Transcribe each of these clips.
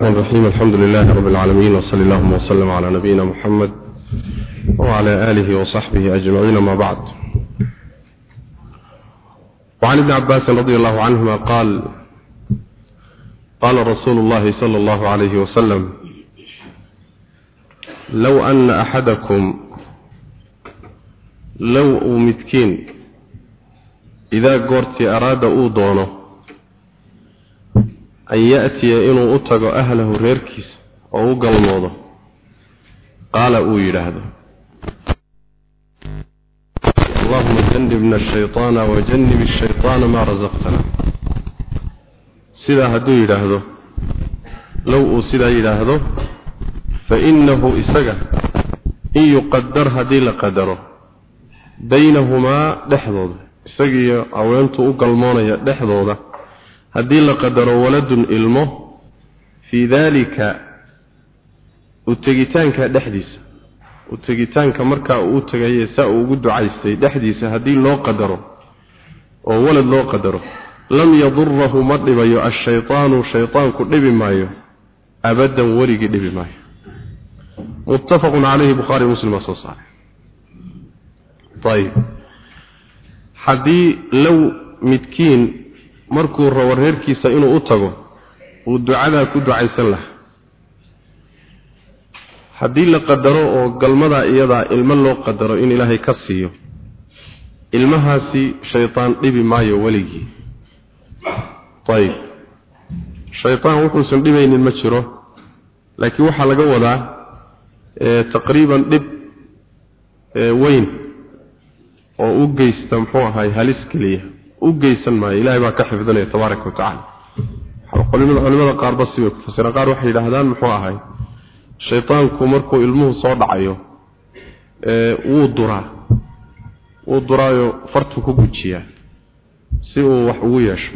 الرحيم الحمد لله رب العالمين وصلى اللهم وسلم على نبينا محمد وعلى آله وصحبه أجمعين ما بعد وعن ابن عباس رضي الله عنهما قال قال رسول الله صلى الله عليه وسلم لو أن أحدكم لو أمتكين إذا قرت أراد أوضونه an ya'tiya inuu u tago ahlahu reerkiisa oo u galmoodo. Qaala uu yidhaahdo allahuma janibna ashayطaana wajanib ashayطaana maa rasaqtana sidaa hadduu yidhaahdo low uu sidaa yidhaahdo fainahu isaga in yuqadar haddii la qadaro baynahumaa dhexdooda isagiiyo haweentu u galmoonaya dhexdooda haddii la qadaro waladun ilmo fii daalika u tegitaanka dhexdiisa. U tegitaanka markaa uu u tegaye saa uu ugu ducaystay dhexdiisa haddii loo qadaro oo walad loo qadaro lam yadurahu ma dhibayo ashaytaanu shaytaanku dhibi maayo abadan weligii dhibi maayo. Muttafaqun calayhi bukhaari muslim soo saaray. Ayib haddii low midkiin markuu rabo reerkiisa inuu u tago uu ducadaa ku ducaysan lahaa. Haddii la qadaro oo galmadaa iyadaa ilmo loo qadaro in ilaahay ka siiyo ilmahaasi shaytaan dhibi maayo weligii. Ayib shaytaan wuxuusan dhibaynin ma jiro laakiin waxaa laga wadaa taqriiban dhib weyn oo u geysta muxuu ahay halis keliya u geysan maayo. Ilaahay baa ka xifdinaya tabaaraka wa tacaala. Culimada qaarba sibay ku qaar waxay yidhaahdaan muxuu ahay shaytaanku markuu ilmuhu soo dhacayo wuu duraa. Wuu duraayo fartuu ku gujiyaa si uu wax ugu yeesho.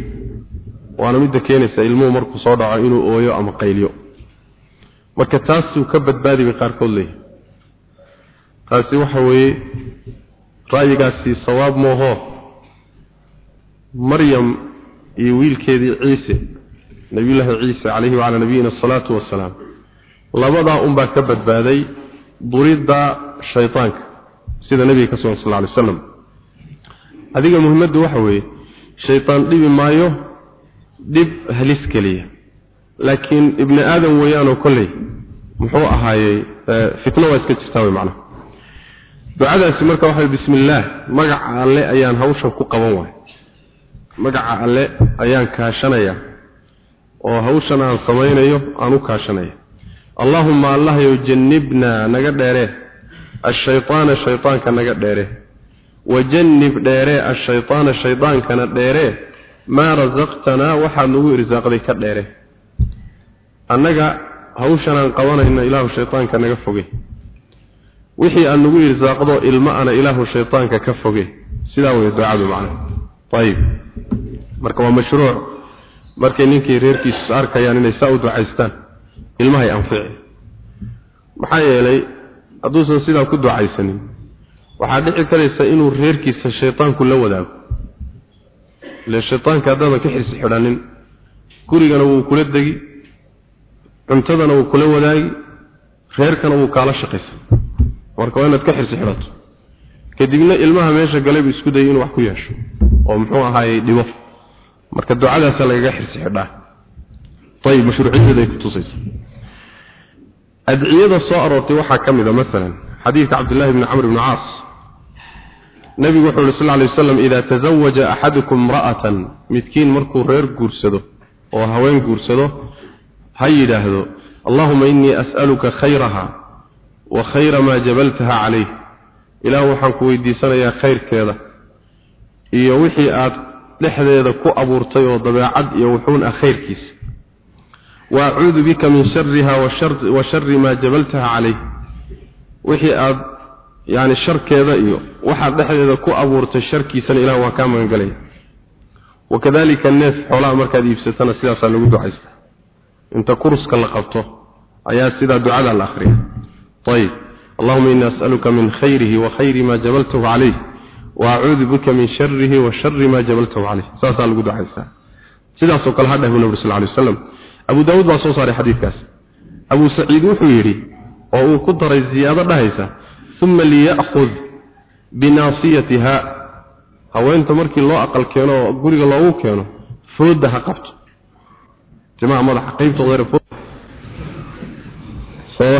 Waana midda keenaysa ilmuhu markuu soo dhaco inuu ooyo ama qayliyo marka taasuu ka badbaadi bay qaarkood leeyahay taasi waxa weeye ra'yigaasi sawaab moohoo maryam iyo wiilkeedii ciise nabiyullaahi ciise calayhi wacalaa nabiyina asalaatu wasalaam labadaa unbaa ka badbaaday duridda shaytaanka sida nebiga ka sugan sal lla alay waslam adiga muhimmaddu waxa weeye shaytaan dhibi maayo dhib halis keliya. Laakiin ibni aadam weeyaanoo kolley muxuu ahaayey fitno waa iska jirtaa wey macnaha. Ducadaasi marka waxa bismi illaah alle ayaan hawshan ku qaban waay magaca alle ayaan kaashanaya oo hawshan aan samaynayo aan u kaashanaya. Allaahumma allahyow jannibnaa naga dheeree ashaytaana shaytaanka naga dheere. Wajannib dheeree ashaytaana shaydaankana dheeree maa rasaqtanaa waxaad nagu irsaaqday ka dheere. Annaga hawshan aan qabanayno ilaahu shaytaanka naga foge. Wixii aad nagu irsaaqdo ilma ana ilaahu shaytaanka ka foge. Sidaa wey ducadu macnaha ayib marka waa mashruuc. Markay ninkii reerkiisu arkayaan inay saa u ducaystaan ilmahay anfici. Maxaa yeelay hadduusan sidaa ku ducaysanin waxaa dhici karaysa inuu reerkiisa shaytaanku la wadaago. Ile shaytaanka haddaadan ka xisi xidhanin gurigana wuu kula degi cuntadana wuu kula wadaagi reerkana wuu kaala shaqaysan. Marka waa inaad ka xirsi xidhato. Kadibna ilmaha meesha galay buu isku dayay inuu wax ku yeesho oo muxuu ahaayey dhibo marka ducadaasa lagaga xirsi xidhaa ayib mashruuciyaday ku tusaysa adciyada soo aroortay waxaa ka mid a masalan xadiidka cabdillahi bni camr bni caas. Nabigu wuxuu yhi sal lla alay waslam idaa tazawaja axadukum imra'atan midkiin markuu reer guursado oo haween guursado ha yidhaahdo allahuma innii as'aluka khayraha wa khayra maa jabaltaha calayh ilaah waxaan ku weydiisanayaa khayrkeeda iyo wixii aad dhexdeeda ku abuurtay oo dabeecad iyo wuxuun ah khayrkiisa wa acuudu bika min shariha wa shari maa jabaltaha calayh. Wixii aad yani sharkeeda iyo waxaad dhexdeeda ku abuurtay sharkiisana ilah waan kaa magangelaya wakadalika neef xoolaha markaad iibsatana sidaasaa lagu ducaysta. Inta kuruska la qabto ayaa sidaa ducada la akhriya ayib allahuma inii as'aluka min khayrihi wa khayri maa jabaltahu calayh sharihi wa shari maa jabaltahu caleyh saasaa lagu ducaystaa sidaasoo kale hadhah bu nabri sal lay waslam abu daawuud baa soo saaray xadiidkaas abu saciid wuxuu yidhi oo uu ku daray ziyaado dhahaysa uma liya'khud binaasiyatiha haweenta markii loo aqal keeno guriga loogu keeno fooda ha qabto jamaca madaxa qaybtooda soo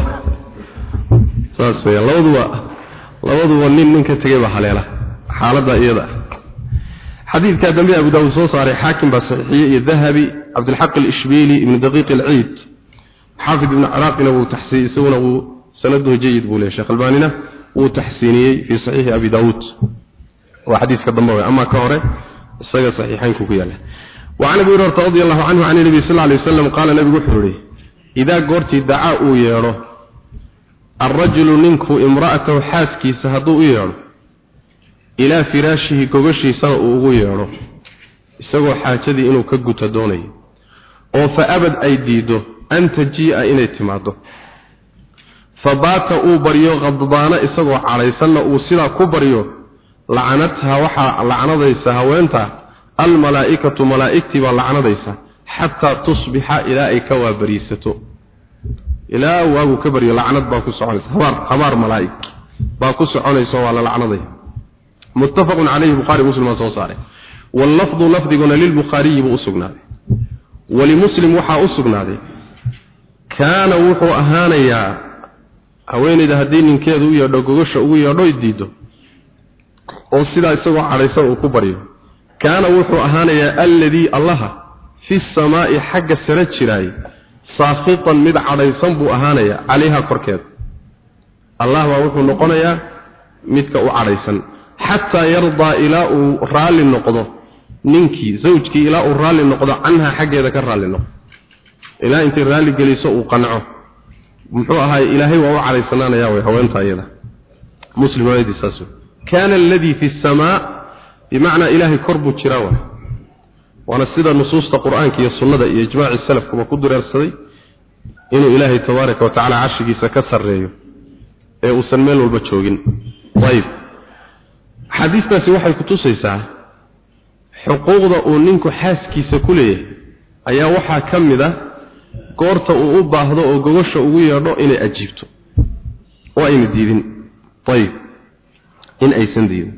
saas weeyaan labaduba labaduba nin ninka tegay baa haleela xaaladda iyada xadiidka dambe abu daawud soo saaray xaakim baa saxiixiyey iyo dahabi cabdilxaq alishbiili ibnu daqiiq alciid xaafid ibnu ciraaqina wuu taxsiiyey isaguna wuu sanaduhu jayid buu leeyahay sheekh albaanina wuu taxsiiniyey fii saxiixi abi daawuud waa xadiiska dambe wey ama ka hore isaga saxiixaynku ku yaala وعن ابي هريره رضي الله عنه عن النبي صلى الله عليه وسلم قال النبي وحوري اذا غورتي دعاء ييرو الرجل ننكو امراته حاسكي سهدو ييرو ilaa firaashihi gogashiisana uu ugu yeedho isagoo xaajadii inuu ka guta doonayo oo fa abad ay diido an tajii'a inay timaaddo. Fa baata uu baryo qadbaana isagoo calaysanna uu sidaa ku baryo lacanathaa waxaa lacnadaysa haweenta almalaa'ikatu malaa'igtii baa lacnadaysa xataa tusbixa ilaa ay ka waabariisato. Ilaa waagu ka baryo lacnad baa ku soconaysa habaar habaar malaa'ig baa ku soconaysa waa la lacnadaya muslim baa soo saaray. Wallafdu lafdiguna lilbukhaariyi buu u sugnaaday. Walimuslim waxaa u sugnaaday. Kaana wuxuu ahaanayaa haweenayda haddii ninkeedu u yeedho gogosha ugu yeedho diido oo sidaa isagoo cadhaysan uu ku baryo. Kaana wuxuu ahaanayaa alladii allaha fi samaa'i xagga sare jiraay saakhitan mid cadhaysan buu ahaanayaa calayha korkeeda. Allah baa wuxuu noqonayaa midka u cadhaysan xataa yardaa ilaa uu raalli noqdo ninkii zawjkii ilaa uu raalli noqdo canhaa xaggeeda ka raalli noqdo. Ilaa intay raalli geliso uu qanco. Muxuu ahaay ilaahay waa u cadhaysanaanayaa way haweenta iyada muslim riwaayadii saas kaana alladii fi samaa bimacnaa ilaahay kor buu jiraa waa waana sida nusuusta qur'aanka iyo sunnada iyo ijmaaci salafkuba ku dureersaday inuu ilaahay tabaaraka wa tacaala ka sarreeyo ee uusan meel walba joogin xadiistaasi waxay ku tusaysaa xuquuqda uu ninku xaaskiisa ku leeyahay ayaa waxaa ka mid a goorta uu u baahdo oo gogosha ugu yeedho inay ajiibto. Oo ayna diidin. Ayib in aysan diidin.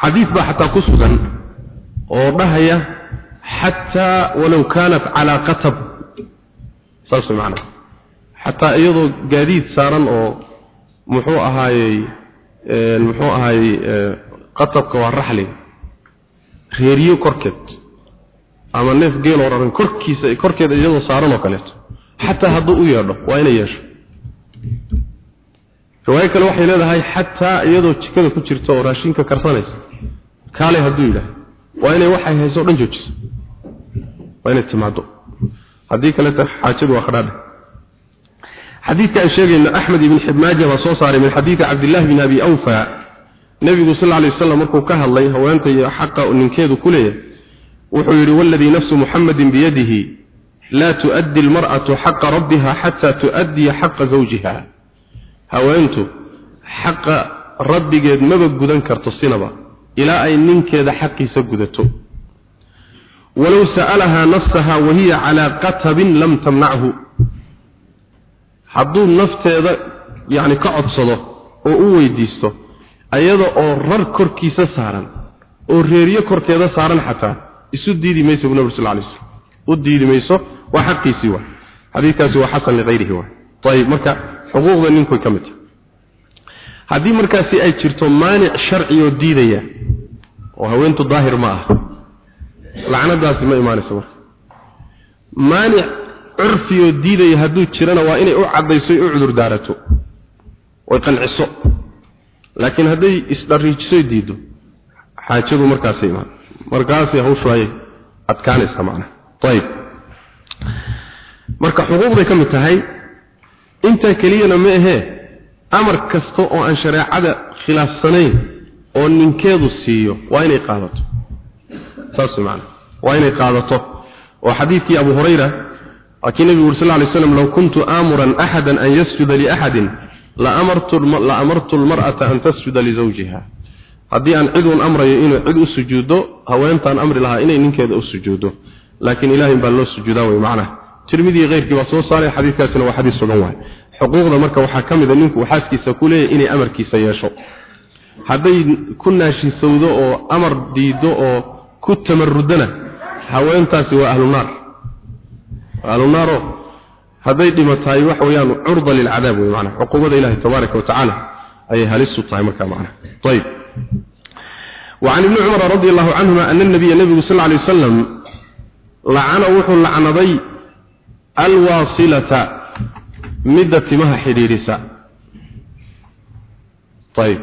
Xadiis baa xataa ku sugan oo dhahaya xataa walow kaanat calaa qatab. Saas macnaa. Xataa iyadoo gaadiid saaran oo muxuu ahaayey muxuu ahaayey qatabka waa raxliga reeriyo korkeed. Ama neef geeloo raran korkiisa korkeeda iyadoo saaran oo kaleeto. Xataa hadduu u yeedho waa inay yeesho. Riwaayo kale waxay leedahay xataa iyadoo jikada ku jirta oo raashinka karsanaysa kaale hadduu yidhaah waa inay waxay hayso o dhan joojiso waa inay timaado haddii kaleeta xaajadu waa xadiidka aan sheegayno axmed ibn xibmaaja baa soo saaray min xadiidi cabdillahi bin abi awfa. Nebigu sal alay wasalam markuu ka hadlay haweenta iyo xaqa ninkeedu ku leeyahay wuxuu yidhi waladii nafsu muxamadin biyadihi laa tu'addi almar'atu xaqa rabbiha xataa tu'addiya xaqa zawjiha. Haweentu xaqa rabbigeed maba gudan karto sinaba ilaa ay ninkeeda xaqiisa gudato. Walow sa'alahaa nafsaha wahiya calaa qatabin lam tamnachu hadduu nafteeda yacni ka codsado oo u weydiisto ayada oo rar korkiisa saaran oo reeriyo korkeeda saaran xataa isu diidi mayso bu nabig sal lay slam u diidi mayso waa xaqiisii waa. Xadiidkaasi waa xasan liqayrihi waa. Ayib marka xuquuqda ninkoy ka mid haddii markaasi ay jirto maanic sharci oo diidaya oo haweentu daahir ma ah. Lacnadaasi ma imaanayso marka maanic curfi oo diidaya hadduu jirana waa inay u caddayso u cudur daarato. Oy qanciso. Laakiin hadday isdhariijisoy diiddo xaajadu markaasay imaan. Markaasay hawshu ay adkaanaysaa macnaha ayib marka xuquuqday ka mid tahay intaa keliyana ma ahee amar kasta oo aan shareecada khilaafsanayn oo ninkeedu siiyo waa inay qaadato. Saas macna. Waa inay qaadato. Oo xadiidkii abu hurayra laakiin nabigu sal lla alay slam low kuntu aamuran axadan an yasjuda liaxadin laamartu laamartu almar'ata an tasjuda lizawjiha haddii aan cid uun amrayo inuu cid u sujuuddo haweentaan amri lahaa inay ninkeeda u sujuuddo laakiin ilaahay baa loo sujuudaa way macnaha tirmidii keyrkii baa soo saaray xadiidkaasina waa xadiis sugan waay. Xuquuqda marka waxaa ka mid a ninku xaaskiisa ku leeyahay inay amarkiisa yeesho. Hadday ku naashisowdo oo amar diido oo ku tamarudana haweentaasi waa ahlu naar ahlu naaro hadday dhimatahay waxa weeyaan curda lilcadaab wey macnaha xuquuqda ilaahi tabaaraka wa tacaala ayay halis u tahay markaa macnaha ayib وعن ابن عمر رضي الله عنهما أن النبي النبي صلى الله عليه وسلم لعن وحو لعنضي الواصلة مدة مها حريرسة طيب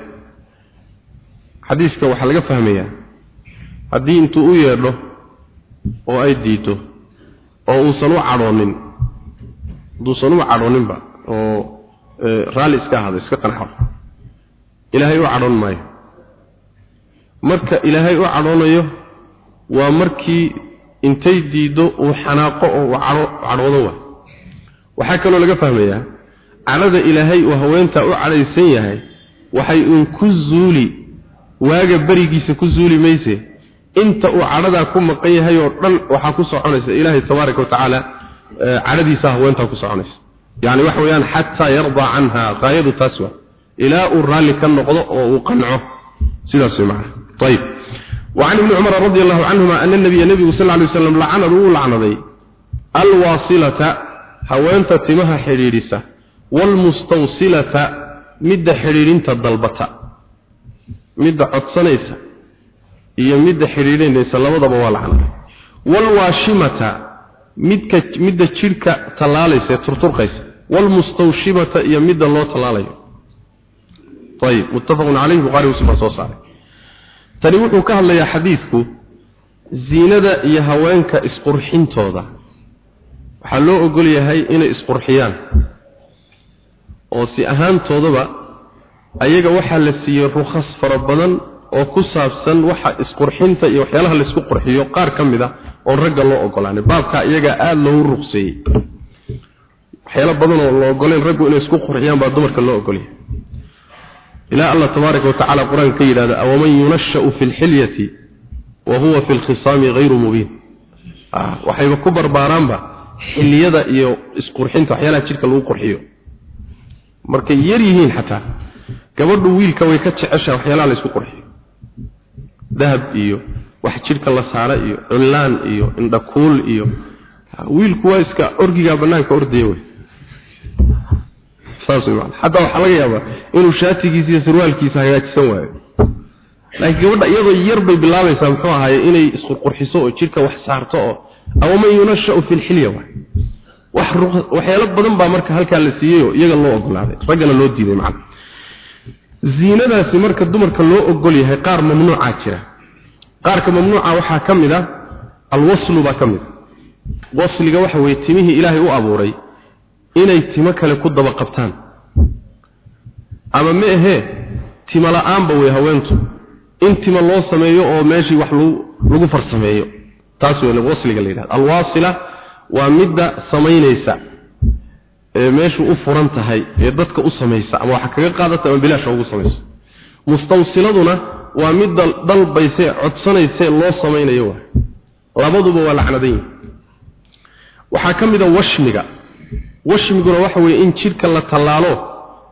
حديثك وحلقة فهمية haddii intuu u yeedho oo ay diito oo uusan u cadhoonin hadduusan u cadhooninba oo raalli iska ahado iska qanxo. Ilaahay u cadhoon maayo. Marka ilaahay u cadhoonayo waa markii intay diiddo uu xanaaqo oo uu cadho cadhoodo wa waxaa kaloo laga fahmayaa cadhada ilaahay uu haweentaa u cadhaysan yahay waxay uun ku zuuli waaga berigiisa ku zuuli mayse inta uu cadhadaa ku maqan yahay oo dhan waxaa ku soconaysa ilaahay tabaaraka watacaala cadhadiisa haweentaa ku soconaysa yani waxa weeyaan xataa yardaa canha qaayadu taas waa ilaa uu raalli ka noqdo oo uu qanco sidaas way macana ayib وعن ابن عمر رضي الله عنهما أن النبي النبي صلى الله عليه وسلم لعن ذو لعنذي الواصلة هوانت تمها حريرسة والمستوصلة مد حريرين تدلبتا مد عدسانيسة iyo midda xiriirinaysa labadaba waa lacnay walwaashimata midka midda jirka talaalaysa turturqaysa. Walmustawshimata iyo midda loo talaalayo ayib muttafaqun calayhi bukhari muslim baa soo saaray. Tani wuxuu ka hadlayaa xadiidku ziinada iyo haweenka isqurxintooda. Waxaa loo ogol yahay inay isqurxiyaan. Oo si ahaantoodaba ayaga waxaa la siiyey rukhas fara badan oo ku saabsan waxa isqurxinta iyo waxyaalaha la isku qurxiyo qaar ka mid a oo ragga loo ogolaanay baabka iyaga aada loogu ruqseeyey waxyaalo badan oo loo ogoleen raggu inay isku qurxiyaan baa dumarka loo ogolyahay. Ilaa allah tabaaraka wa tacaala qur'aanka ka yidhahda awaman yunashau fi lxilyati wa huwa fi lkhisaami hayru mubiin. Waxayba ku barbaaraanba xiliyada iyo isqurxinta waxyaalaha jidhka lagu qurxiyo. Markay yar yihiin xataa gabadhu wiilka way ka jeceshaa waxyaalaha la qurxiyo dahab iyo wax jidhka la saara iyo cunlaan iyo indhakuul iyo wiilku waa iska orgigaa bannaanka ordaya wey. Saas wey maana xataa waxaa laga yaabaa inuu shaatigiisa iyo sarwaalkiisa hagaajisan waayo. Laakiin gabadha iyadoo yar bay bilaabaysaa muxuu ahaaye inay isqurqurxiso oo jidhka wax saarto oo awaman yunashau fi lxilya waay wax waxyaalo badan baa marka halkaa la siiyeyoo iyaga loo ogolaaday raggana loo diiday macana ziinadaasi marka dumarka loo ogol yahay qaar mamnuuca jira. Qaarka mamnuuca waxaa ka mid a alwaslu baa ka mid a wasliga waxa weeye timihii ilaahay u abuuray inay timo kale ku daba qabtaan. Ama ma ahee timo la'aanba wey haweentu. In timo loo sameeyo oo meeshii wax lagu farsameeyo. Taas wey wasliga la yidhahda alwaasila waa midda samaynaysa meeshu u furan tahay ee dadka u samaysa ama waxa kaga qaadata ama bilaasha ugu samaysa. Mustawsiladuna waa midda dalbayse codsanayse loo samaynayo waa labaduba waa lacnadan yihiin waxaa ka mid a washmiga. Washmiguna waxa weeye in jidhka la tallaalo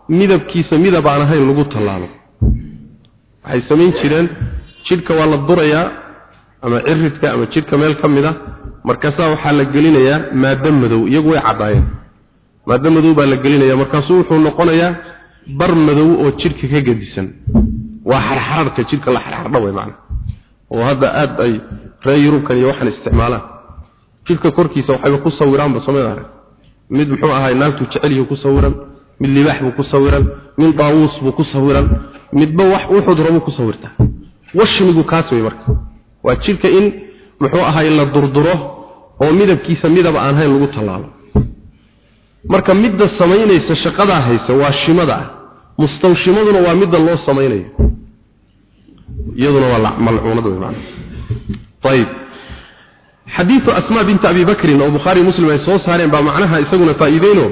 midabkiisa midab aan ahayn lagu tallaalo. Waxay samayn jireen jidhka waa la durayaa ama ciridka ama jidhka meel ka mid a. Markaasaa waxaa la gelinayaa maado madow iyagu way caddaayeen maado madow baa la gelinaya markaasuu wuxuu noqonayaa bar madow oo jidhka ka gedisan waa xarxararka jidhka la xarxardha way macna. Oo hadda aada ay reer yurubkan iyo waxaan isticmaalaan jidhka korkiisa waxayba ku sawiraanba soomada mid muxuu ahaay naagtu jecelyihi ku sawiran mid libaax buu ku sawiran mid daawuus buu ku sawiran midba wax wuxuu rabuu ku sawirtaa washmigu kaas wey marka. Waa jidhka in muxuu ahaay la durduro oo midabkiisa midaba aan hayn lagu tallaalo marka midda samaynaysa shaqadaa haysa waa shimada. Mustawshimaduna waa midda loo samaynayo. Iyaduna waa malcuunada wey macana ayib xadiidu asmaa binta abi bakrin oo bukhaari muslim ay soo saareen baa macnaha isaguna faa'iideyno.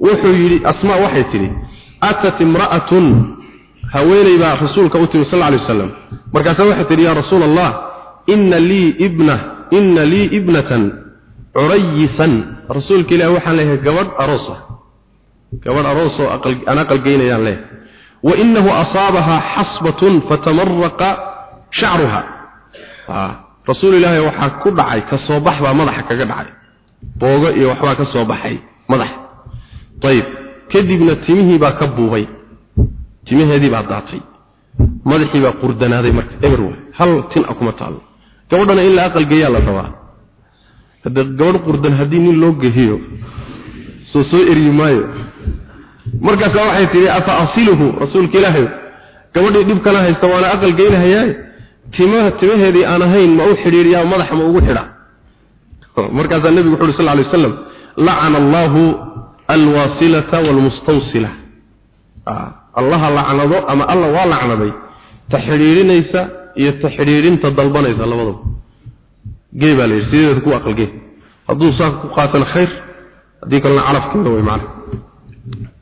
Wuxuu yidhi asmaa waxay tidhi atat imra'atun. Haweeney baa rasuulka u timi sal alay wasalam markaasaa waxay tidhi yaa rasuula curayisan. Rasuulka ilaahi waxaan leeyahay gabadh aroosa gabadh aroosoo aan aqalgeynayaan leeyahay. Wa innahu asaabahaa xasbatun fatamaraqa shacruha. Rasuul ilaahi waxaa ku dhacay ka soo bax baa madaxa kaga dhacay. Boogo iyo waxbaa ka soo baxay madaxa ayib kadibna timihii baa ka buubay. Timaheedii baa daatay. Madaxii baa qurdanaaday marka eber hal tin a kuma taalo. Gabadhana in la aqalgeeyaa la rabaa hadda gabadh qurdan haddii nin loo gehiyo soo soo eryi maayo. Markaasaa waxay tihi afa asiluhu rasuulka ilaahay gabadhii dhibkana haysta waana aqal geynahayaa timaha timaheedii aan ahayn ma u xidhiiriyaa madaxa ma ugu xidha? Markaasaa nebigu wuxu uhi sal lay waslam lacana allahu alwasilata waalmustawsila allaha lacnado ama alla waa lacnaday ta xidhiirinaysa iyo ta xidhiirinta dalbanaysa labadaba gee baa la yidhi sideeda ku aqalgee hadduu saa ku qaatan khayr haddii kalena carafkeeda way macna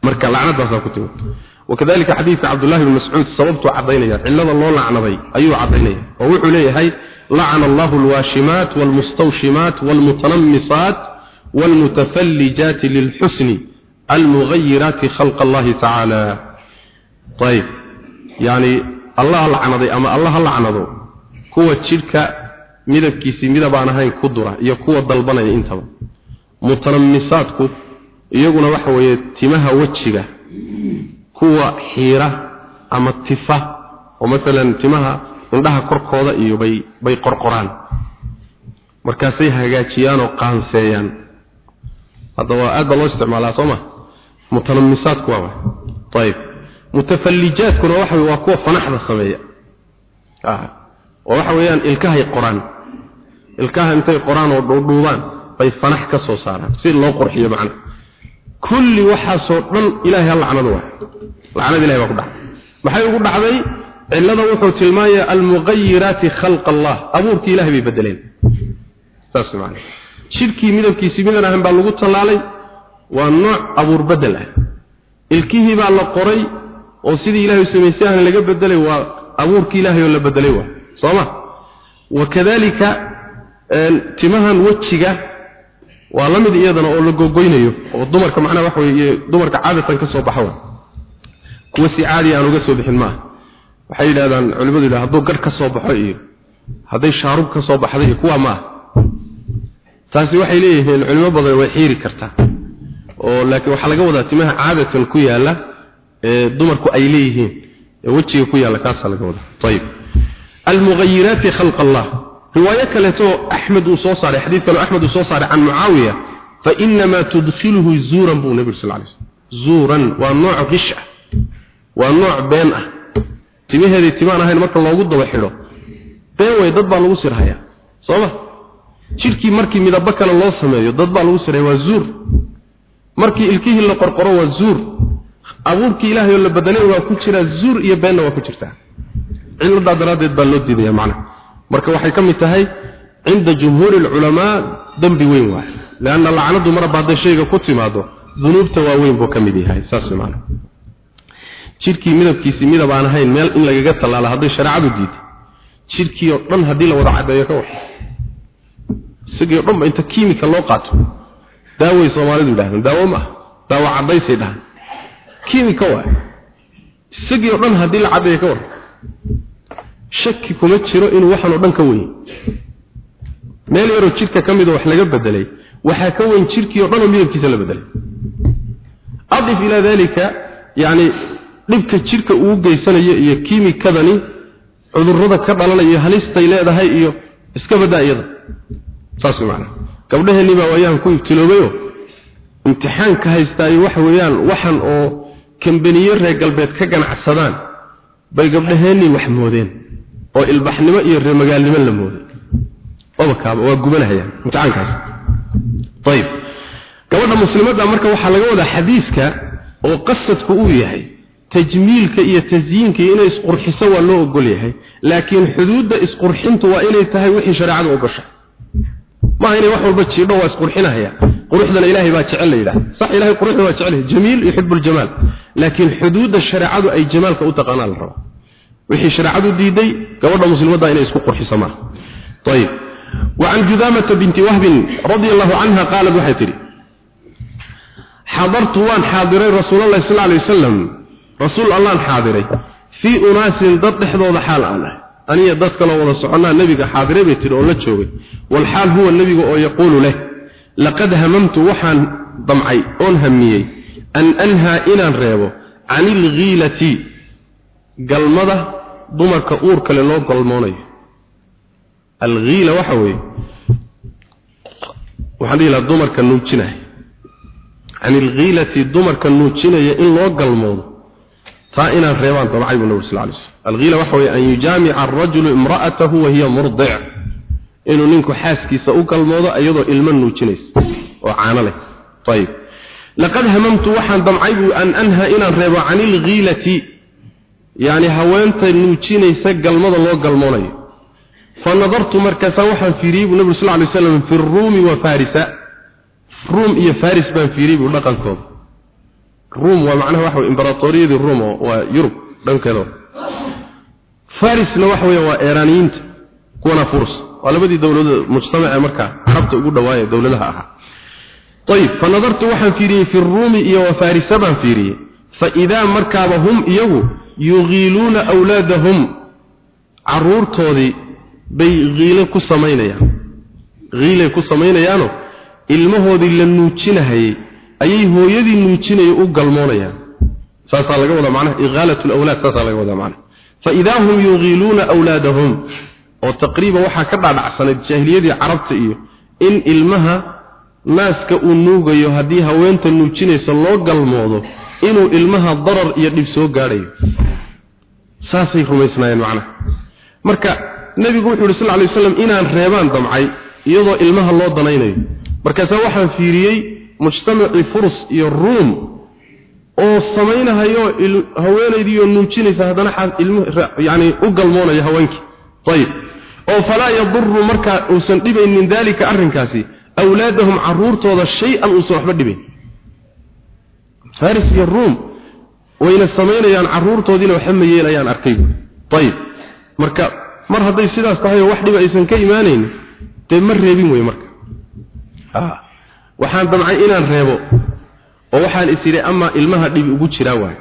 marka lacnadaasaa ku timid wakadalika xadiidka cabdullahi bn mascuud sababtuu caddaynaya cillada loo lacnaday ayuu caddaynaya oo wuxuu leeyahay lacana allahu alwaashimaat waalmustawshimaat waalmutanammisaat waalmutafallijaati lilxusni almugayiraati khalqa allahi tacaala ayib yani allah lacnaday ama allah ha lacnado kuwa jidhka midabkiisii midab aan ahayn ku dura iyo kuwa dalbanaya intaba. Mutanammisaadku iyaguna waxa weeye timaha wejiga kuwa xiira ama tifa oo masalan timaha indhaha korkooda iyo bay bay qorqoraan. Markaasay hagaajiyaan oo qaanseeyaan. Hadda waa aad baa loo isticmaalaa soo ma? Mutanammisaadku waa ayib mutafallijaadkuna waxa waa kuwa fanaxda sameeya. Oo waxa weeyaan ilkahay qoraan ilkaha intay qoraan oo dhuudhuubaan bay fanax ka soo saaraan si loo qurxiyo macna kulli waxaasoo dhan ilaahay ha waa lacnada ilahay baa ku dhacday. Maxay ugu dhacday? Cillada wuxuu tilmaamayaa almuqayiraati khalqa allah abuurkii ilahay bay bedeleen saas macna shirkii midabkiisii midan ahan baa lagu tallaalay. Waa nooc abuur bedel ah. Ilkihii baa la qoray oo sidii ilahay u samaysay ahna laga bedelay waa abuurkii ilaahay oo la bedelay waa. Soo ma? Wakadalika timahan wejiga waa la mid iyadana oo la gogoynayo oo dumarka macnaha waxa weeye dumarka caadatan ka soo baxa kuwa si caadi aan uga soo bixin maaha. Waxay yidhahdaan culimadu yidhaha hadduu garh ka soo baxo iyo hadday shaarub ka soo baxday iyo kuwa maaha. Taasi waxay leeyihiin culimo badan way xiiri kartaa. Oo laakiin waxaa laga wadaa timaha caadatan ku yaalla ee dumarku ay leeyihiin ee wejiga ku yaalla kaasaa laga wadaa. Ayib almughayiraati khalqa allah riwaayo kaleeto axmed uu soo saaray xadiid kale axmed uu soo saaray can mucaawiya fa inamaa tudkhiluhu zuuran buu nabi sal lay slm zuuran waa nooc qish ah waa nooc been ah. Timaheedii timaan ahayn marka loogu daba xidho been way dad baa lagu sirhayaa sooma jidhkii markii midabo kale loo sameeyo dad baa lagu sirhaya waa zuur. Markii ilkihii la qorqoro waa zuur. Abuurkii ilaahay oo la bedelay waa ku jiraa zuur iyo beenna waa ku jirtaa. Ciladaa daraaddeed baa loo diidaya macnaha marka waxay ka mid tahay cinda jumhuuri alculamaa dembi weyn waay. Leanna lacnadu maraba hadday shayga ku timaado dunuubta waaweyn buu ka mid yahay. Saas maana jidhkii midabkiisii midab aan ahayn meel in lagaga tallaala hadday shareecadu diiday jidhkii oo dhan haddii la wada caddeeyo ka wax. Isagii o dhanba inta kiimika loo qaato. Daaway soomaalidu yidhahdeen daawo ma daawo caddaysay dhahan kiimika waay. Isagii oo dhan haddii la caddeeyo ka war shaki kuma jiro inuu waxan oo dhan ka weyn meel yaroo jidhka ka midoo wax laga bedelay waxaa ka weyn jidhkii o dhan oo midabkiisa la bedelay. Adif ilaa dalika yacni dhibka jidhka uu geysanayo iyo kiimikadani cudurrada ka dhalanaya halistay leedahay iyo iska badaa iyada. Saas macnaa gabdhaheenni baa waayaan ku ibtiloobayo imtixaanka haystaayo waxa weeyaan waxan oo kambaniye reer galbeed ka ganacsadaan bay gabdhaheennii wax moodeen oo ilbaxnimo iyo reer magaalnimo la mooday. Obakaaba waa gubanahayaan imtixaankaas. Ayib gabadha muslimadda marka waxaa laga wadaa xadiiska oo qasadku uu yahay tajmiilka iyo tasyiinka iyo inay isqurxiso waa loo ogol yahay laakiin xuduudda isqurxintu waa inay tahay wixii shareecadu ogosha maaha inay wax walba jiidho waa isqurxinahaya. Quruxdana ilaahay baa jecel la yidhaha sax ilahay quruxda waa jecel jamiil yuxibu ljamaal laakiin xuduudda shareecadu ay jamaalka u taqaanaa la rabaa wixii shareecadu diiday gabadha muslimadda inay isku qurxiso maaha ayib وعن جذامة بنت وهب رضي الله عنها قالت وحيتري حضرت وان حاضري رسول الله صلى الله عليه وسلم رسول الله حاضري في أناس ضد حضوض حال أنا أني ضدك لو وضع سعنا النبي حاضري بيتري أولا تشوغي والحال هو النبي يقول له لقد هممت وحان ضمعي أون هميي أن أنهى إلى الريبو عن الغيلة قلمضة dumarka uur kale loo galmoonayo. Alghiila waxa weeye waxaan dhihi lahaa dumarka nuujinaya. Can ilghiilati dumarka nuujinaya in loo galmoodo taa inaan reebaan dabacay buu nabi sal alay slam alghiila waxa weeye an yujaamica arajulu imra'atahu wahiya murdic inuu ninku xaaskiisa u galmoodo iyadoo ilmo nuujinaysa oo caano leh. Ayib laqad hamamtu waxaan damcay buu an anha inaan reebo can ilghiilati yani haweenta nuujinaysa galmada loo galmoonayo. Fa nadartu markaasaa waxaan fiiriyey buu nabig sal lay slam fi ruumi wa farisa. Ruum iyo faris baan fiiriyey buu dhaqankooda. Ruum waa macnaha waxa wey imberatoriyadii ruum oo waa yurub dhankeeda farisna waxa weya waa eeraaniyiinta kuwana furs. Waa labadii dowladood mujtamaca markaa carabta ugu dhawaaya dowladaha ahaa. Ayib fa nadartu waxaan fiiriyey fi ruumi iyo wa farisa baan fiiriyey fa idaa markaaba hum iyagu yugiiluuna awlaadahum. Caruurtoodii bay hiile ku samaynayaan. Hiilay ku samaynayaano ilmahoodii la nuujinahayey ayay hooyadii nuujinaya u galmoonayaan. Saasaa laga wadaa macnaha iqaalat lawlaad saasaa laga wadaa fa idaa hum yugiiluuna awlaadahum oo taqriiban waxaa ka dhaadhacsanayd jaahiliyadii carabta iyo in ilmaha naaska uu nuugayo haddii haweenta nuujinaysa loo galmoodo inuu ilmaha darar iyo dhib soo gaadhayo. Saasay rumaysnaayeen macnaha marka nebigu wuxuu yidhi sal ly waslam inaan reebaan damcay iyadoo ilmaha loo danaynayo. Markaasaa waxaan fiiriyey mujtamacii furs iyo ruum oo samaynahayo haweenaydiioo nuujinaysa haddana yani u galmoonaya haweenkii. Ayib oo falaa yaduru markaa uusan dhibaynin daalika arrinkaasi awlaadahum caruurtooda shay-an uusan waxba dhibayn faris iyo ruum wayna samaynayaan caruurtoodiina waxba ma yeelayaan arkay. Ayib marka mar hadday sidaas tahay oo wax dhiba aysan ka imaanayn dee ma reebin wey marka. Waxaan damcay inaan reebo oo waxaan is yidhi amaa ilmaha dhibi ugu jiraa waay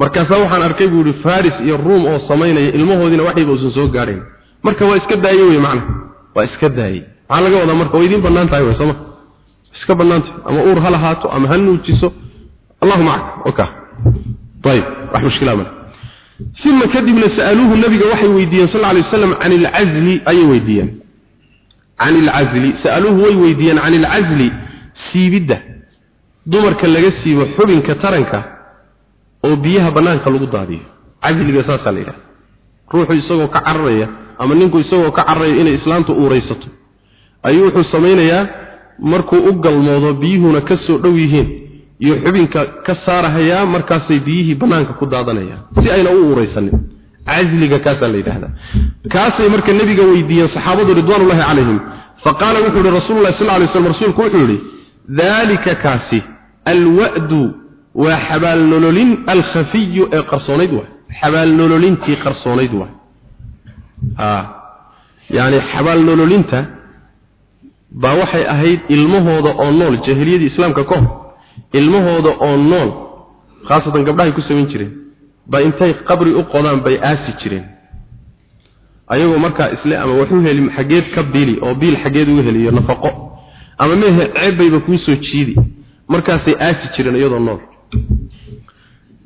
markaasaa waxaan arkay buu yihi faris iyo ruum oo samaynaya ilmahoodiina waxayba uusan soo gaadhayn marka waa iska daaye wey macna. Waa iska daayey maxaa laga wadaa marka waa idiin bannaan tahay wey sooma iska bannaantahay ama uur ha lahaato ama ha nuujiso allahu macak oka ayib wax mushkilaa male uma kadibna sa'aluuhu nabiga waxay weydiiyeen sal alay wasalam can ilcazli ayay weydiiyeen can ilcazli sa'aluuhu way weydiiyeen can ilcazli siibidda. Dumarka laga siibo xubinka taranka oo biyaha bannaanka lagu daadiyo. Casliga saasaa la yidhaha ruuxu isagoo ka cararaya ama ninku isagoo ka cararaya inay islaamtu uuraysato. Ayuu wuxuu samaynayaa markuu u galmoodo biyuhuna ka soo dhow yihiin iyo xubinka ka saarahayaa markaasay biyihii bannaanka ku daadanayaan si ayna u uuraysanin. Casliga kaasaa la yidhahdaa kaasay marka nebiga weydiiyeen saxaabadu ridwaanullahi calayhim faqaala wuxuu yihi rasuulullahi sal lay slam rasuulku wuxuu yidhi daalika kaasi alwa'du waa xabaalnololin alkhafiyu ee qarsoonayd waay. Xabaalnololintii qarsoonayd waay. A yacni xabaalnololinta baa waxay ahayd ilmahooda oo nool jaahiliyadii islaamka ka hor ilmahooda oo nool khaasatan gabdhahay ku samayn jireen ba intay qabri u qodaan bay aasi jireen. Ayagoo markaa isle ama waxu heli xaggeed ka biili oo biil xaggeed uga heliyo nafaqo. Ama mehe ceebbayba kuu soo jiidi. Markaasay aasi jireen iyadoo nool.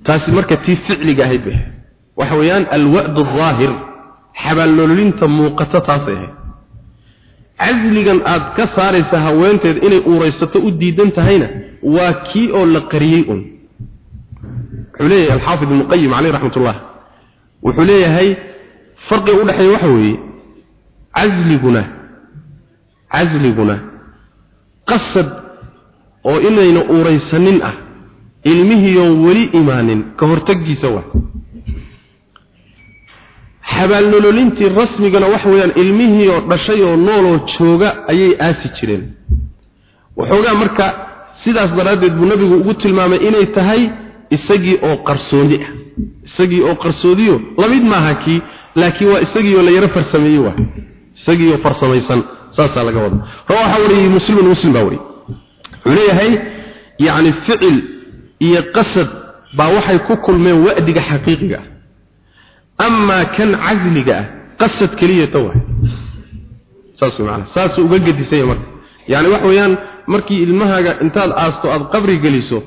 Taasi marka tii ficliga ahayd bay waxa weeyaan alwa'd aldaahir xabaalnololinta muuqato taasay ahayd casligan aad ka saaraysa haweenteed inay uuraysato u diidan tahayna waa kii oo la qariyey un. Wuxuu leeyahay alxaafid ibnu qayim caleyh raxmat ullah wuxuu leeyahay farqiga u dhexeeya waxa weeye casliguna casliguna qasad oo inayna uuraysanin ah ilmihiiyoon weli imaanin ka hortaggiisa waa. Xabaalnololintii rasmigana waxa weeyaan ilmihii oo dhashay oo nooloo jooga ayay aasi jireen. Waxoogaa marka sidaas daraaddeed buu nabigu ugu tilmaamay inay tahay isagii oo qarsoodi ah. Isagii oo qarsoodiyo la mid maaha kii laakiin waa isagii oo la yaro farsameeyey waa. Isagiiyo farsamaysan saasaa laga wada rawaxa wariyey muslimun muslim baa wariyey. Wuxuu leeyahay yacni ficil iyo qasad baa waxay ku kulmeen wa'diga xaqiiqiga ah. Amaa kan casliga ah qasad keliya tawa saas macna saas uga gedisay marka. Yani wax weeyaan markii ilmahaaga intaad aasto aad qabri geliso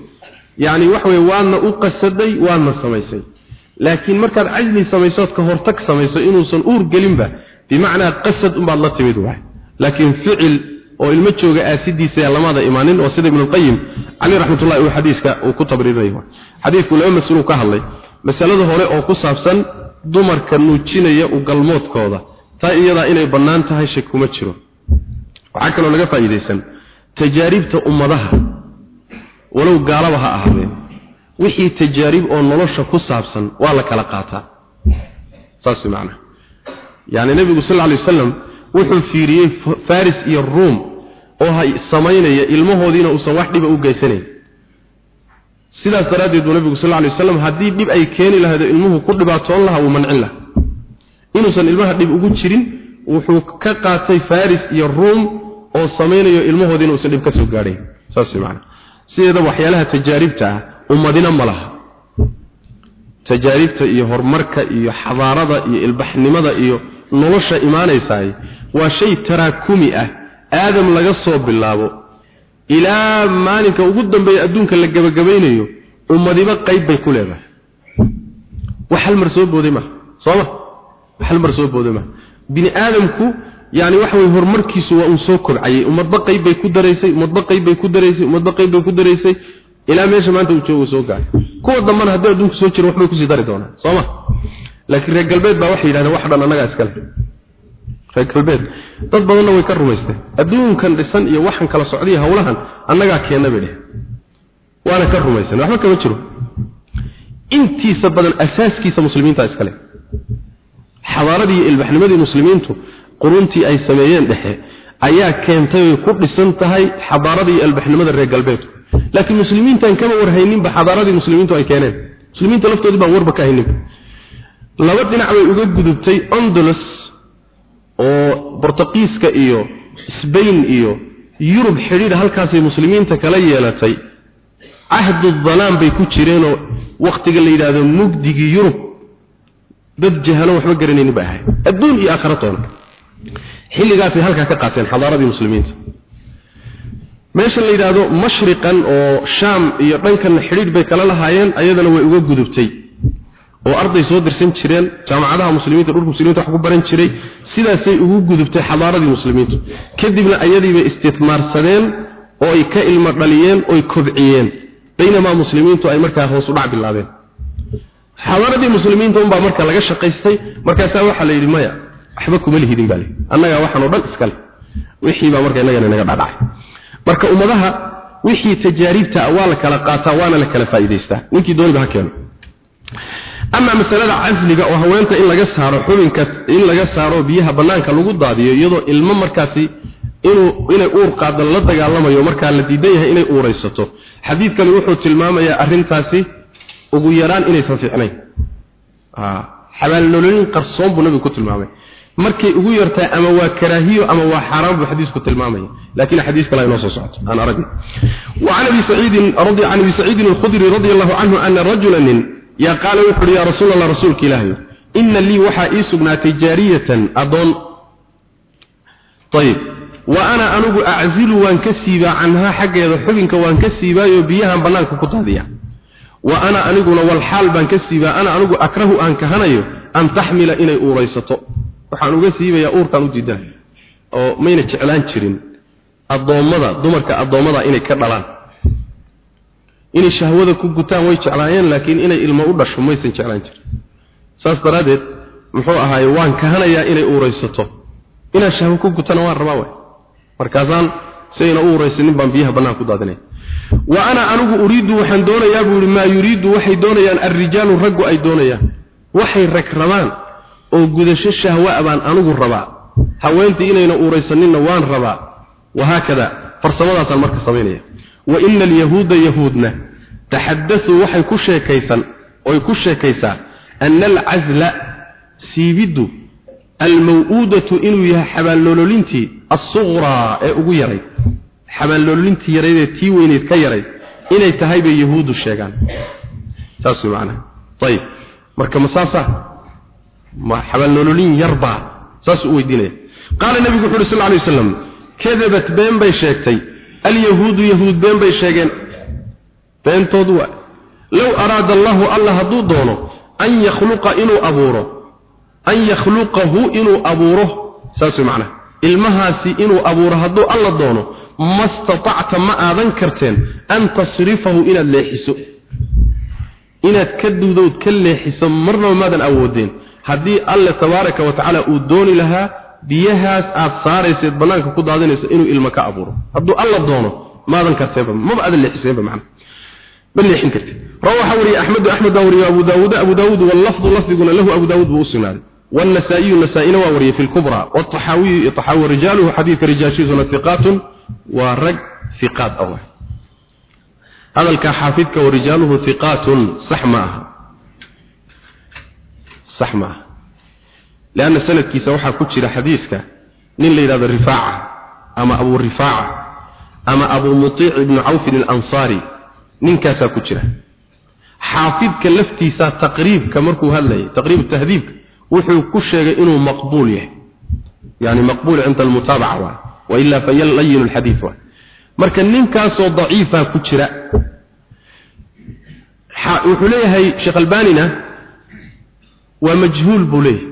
yani wax weey waadna u qasaday waadna samaysay. Laakiin markaad cajli samaysood ka hortag samayso inuusan uur gelinba bimacnaa qasad unbaad la timid waay. Laakiin ficil oo ilmo jooga aasidiisa lamada imaanin oo sida ibnu qayim cali raxmatullahi uu xadiiska uu ku tabriirayo xadiisku laba mas'uul ka hadlay. Masalada hore oo ku saabsan dumarka nuujinaya u galmoodkooda taa iyadaa inay bannaan tahay shay kuma jiro. Waxaa kaloo laga faa'iidaysan tajaaribta ummadaha walow gaalaba ha ahaadeen wixii tajaarib oo nolosha ku saabsan waa la kala qaataa. Saas macnaha yani nebigu sal lla lay wasalam wuxuu fiiriyey faris iyo ruum oo hay samaynaya ilmahoodiina uusan wax dhiba u geysanayn. Sidaas daraaddeed buu nebigu sal lla lay wasalam haddii dhib ay keeni lahaydo ilmuhu ku dhibaatoon lahaa wuu mancin laha inuusan ilmaha dhib ugu jirin wuxuu ka qaatay faris iyo ruum oo samaynayo ilmahoodiina uusan dhib ka soo saas macana sideeda waxyaalaha tajaaribta ah ummadina ma laha. Tajaaribta iyo horumarka iyo xadaarada iyo ilbaxnimada iyo nolosha imaanaysaay waa shay taraakumi ah aadam laga soo bilaabo. Ilaa maalinka ugu dambeeya adduunka la gabagabaynayo ummadiba qayb bay ku leedahay. Wax hal mar soo booday maha sooma wax hal mar soo booday maha bini aadamku yani waxa weye horumarkiisu waa uun soo kobcayay. Ummadba qayb bay ku daraysay ummadba qayb bay ku daraysay ummadba qayb bay ku daraysay. Ilaa meesha maanta uu joogo soo gaaray kuwa dambana haddii adduunku soo jiro waxbay ku sii dari doonaan sooma laakiin reer galbeed baa waxay yidhahdeen wax dhan annagaa iskale reer galbeed. Dad badanna way ka rumaysteen adduunkan dhisan iyo waxan kala socdiya howlahan annagaa keenna bay dheh waana ka rumaysan waxba kama jiro. Intiisa badan asaaskiisa muslimiinta iskale xadaaradii ilbaxnimadii muslimiintu quruntii ay sameeyeen dhexe ayaa keentay ku dhisan tahay xadaaradii iyo ilbaxnimada reer galbeedku laakiin muslimiintan kama warhayninba xadaaradii muslimiintu ay keeneen. Muslimiinta laftoodii baan warba ka hayninba laba dhinac bay uga gudubtay ondulus oo bortuqiiska iyo sbain iyo yurub xidhiidh halkaasay muslimiinta kala yeelatay. Cahdu dalaam bay ku jireenoo wakhtiga la yidhaahdo mugdigii yurub. Dad jahalo waxba garanaynin ba ahay. Adduun iyo aakhiratoona xilligaasay halkaa ka qaateen xadaaradii muslimiinta. Meesha la yidhaahdo mashriqan oo shaam iyo dhankanna xidhiidh bay kala lahaayeen ayadana way uga gudubtay oo arday soo dirsan jireen jaamacadaha muslimiinta dhulka muslimiinta wax ku baran jiray sidaasay ugu gudubtay xadaaradii muslimiintu kadibna ayadiibay istismaarsadeen oo ay ka ilmo dhaliyeen oo ay kobciyeen. Baynamaa muslimiintu ay markaa hoos u dhac bilaabeen. Xadaaradii muslimiinta unbaa marka laga shaqaystay markaasaa waxaa la yidhi maya waxba kuma lihidin baa annagaa waxaan oo dhan iskale. Wixii baa marka innagana inaga dhadhacay marka ummadaha wixii tajaaribta waa la kala qaataa waana la kala faa'iidaystaa. Ninkii dooniba ha keeno. Ama masalada casliga oo haweenta in laga saaro xubinka in laga saaro biyaha banaanka lagu daadiyo iyadoo ilmo markaasi inuu inay uur qaado la dagaalamayo markaa la diidan yahay inay uuraysato. Xadiidkani wuxuu tilmaamayaa arrintaasi ugu yaraan inaysan fiicnayn. Xabaalnololin qarsoon buu nabigu ku tilmaamay markay ugu yartaa ama waa karaahiyo ama waa xaaraan buu xadiisku tilmaamaya laakiin xadiis kale inoo soo socoto aan aragno وعن ابي سعيد رضي عن ابي سعيد الخدري رضي الله عنه ان رجلا يا قال وحر يا رسول الله رسولك الله ان لي وحا اسغنا تجاريه اظن طيب وانا انغ اعزل وان كسيبا عنها حقيده حبنك وان كسيبا بيها بنانك كداديا وانا انغنا والحال بان كسيبا انا انغ اكره ان كهنيو ان تحمل اني اوريسته waxaan uga siibayaa uurkan u diidan oo mayna jeclaan jirin addoommada dumarka addoommada inay ka dhalaan. Inay shahwada ku gutaan way jeclaayeen laakiin inay ilmo u dhasho maysan jeclaan jirin. Saas daraaddeed muxuu ahaaye waan kahanayaa inay uuraysato. Inaan shahwo ku gutana waan rabaa way markaasaan sayna u baan biyaha bannaan ku daadinaya wa ana anigu uriidu waxaan doonayaa buu yihi maa yuriidu waxay doonayaan alrijaalu raggu ay doonayaan. Waxay rag rabaan oo gudasho shahwa baan anigu rabaa. Haweentii inayna uuraysaninna waan rabaa. Wahaakada farsamadaasaan marka samaynaya wa ina alyahuuda yahuudna taxadasuu waxay ku sheekaysan oy ku sheekaysaa ana alcazla siibiddu almaw-uudatu inuu yahay xabaalnololintii assuqraa ee ugu yarayd xabaalnololintii yaraydee tii weyneyd ka yarayd inay tahay bay yahuuddu sheegaan. Saas macnaha. Ayib marka ma saasa ma xabaalnololin yarbaa saasuu u weydiinaya qaala nebigu wuxu uhi sal ly waslam kadabat been bay sheegtay. Alyahuudu yahuud been bay sheegeen. Beentoodu waa low araada allahu alla hadduu doono an yakhluqa inuu abuuro an yakhluqahu inuu abuuro saas way macnaha ilmahaasi inuu abuuro hadduu alla doono ma statacta ma aadan karteen an tasrifahu inaad leexiso. Inaad ka duwdowd ka leexiso marnaba maadan awoodeen haddii alle tabaaraka wa tacaala uu dooni lahaa biyahaas aad saarayseed bannaanka ku daadinayso inuu ilmo ka abuuro hadduu alla doono maadan karteenba maba aadan leexiseenba macnaha ma leexin kartid rawa waxaa wariyey axmedu axmed baa wariyey abu daawuud abu daawuud wallafdu lafdiguna lahu abu daawuud buu u sugnaaday والنسائي النسائي ووري في الكبرى والطحاوي طحاوي رجاله حديث رجاشيزنا ثقات ورج ثقات أول هذا الكحافظك ورجاله ثقات صح sax maaha leanna sanadkiisa waxaa ku jira xadiiska nin la yidhahdo rifaaca ama abuu rifaaca ama abuu mutiic ibnu cawfin alansaari ninkaasaa ku jira. Xaafidka laftiisaa taqriibka markuu hadlayay taqriib tahdiibka wuxuu ku sheegay inuu maqbuul yahay. Yani maqbuul cinda almutaabaca waay wailaa falayin lxadiid waay marka ninkaasoo daciifaa ku jira wuxuu leeyahay sheekh albaanina waa majhuul buu leeyahay.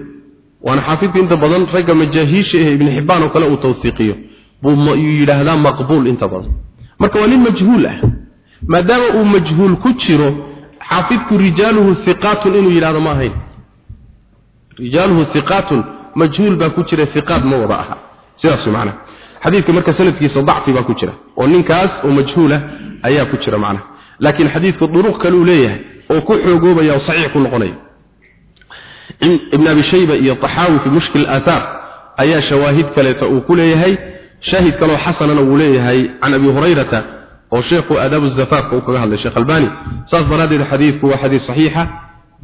Waana xaafidku inta badan ragga majaahiisha eh ibn xibaan oo kale uu tawsiiqiyo buu yidhaahdaa maqbuul inta badan. Marka waa nin majhuul ah. Maadaama uu majhuul ku jiro xaafidku rijaaluhu hiqaatun inuu yidhahdo ma ahayn. Rijaaluhu hiqaatun majhuul baa ku jira hiqaat ma wada aha. Sidaas macnaha xadiidka marka sanadkiisa dacfi baa ku jira. Oo ninkaas oo majhuula ayaa ku jira macnaha laakiin xadiidku duruq kaluu leeyahay oo ku xoogoobaya oo saxiix ku noqonaya ibn abi shayba iyo taxaawi fi mushkil aathaar ayaa shawaahid kaleeta uu ku leeyahay shaahid kaloo xasanana wuu leeyahay can abi hurayrata oo sheekhu aadaabu zafaafka uu kaga hadlay sheekh albani. Saas daraaddeed xadiidku waa xadiid saxiixa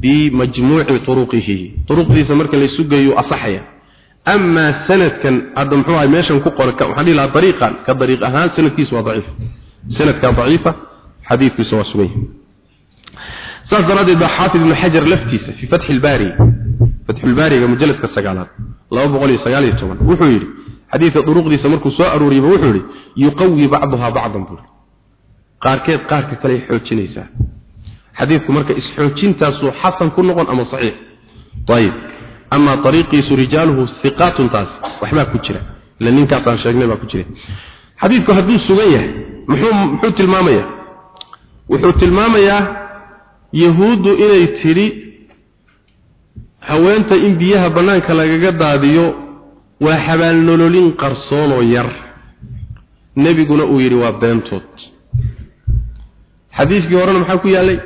bimajmuuci turuqihi. Turuqdiisa marka la isu geeyo asaxaya. Ama sanadkan hadda muxuu ahay meeshan ku qoran waxaan dhihi lahaa dariiqan ka dariiq ahaan sanadkiisu waa daciif. Sanadka daciifa xadiidkiisa waa sugan yahay saas daraaddeed baa xaafid ibnu xajar laftiisa fi fatxi lbaari fatxu lbaariga mujalladka sagaalaad laba boqol iyo sagaal iyo toban wuxuu yidhi xadiidka duruqdiisa markuu soo aruuriyaba wuxuu yidhi yuqawi bacduhaa bacdan buuri qaarkeed qaarka kale ay xoojinaysaa. Xadiidku marka isxoojintaasuu xasan ku noqon ama saxiix? Ayib ama ariiqiisu rijaaluhu hiqaatun taas waxbaa ku jira. Ila ninkaasaan sheegnay baa ku jira. Xadiidku hadduu sugan yahay muxuu tilmaamayaa? Wuxuu tilmaamayaa yahuuddu inay tidhi haweenta in biyaha bannaanka lagaga daadiyo waa xabaalnololin qarsoonoo yar. Nebiguna uu yidhi waa beentood xadiiskii horena maxaa ku yaallay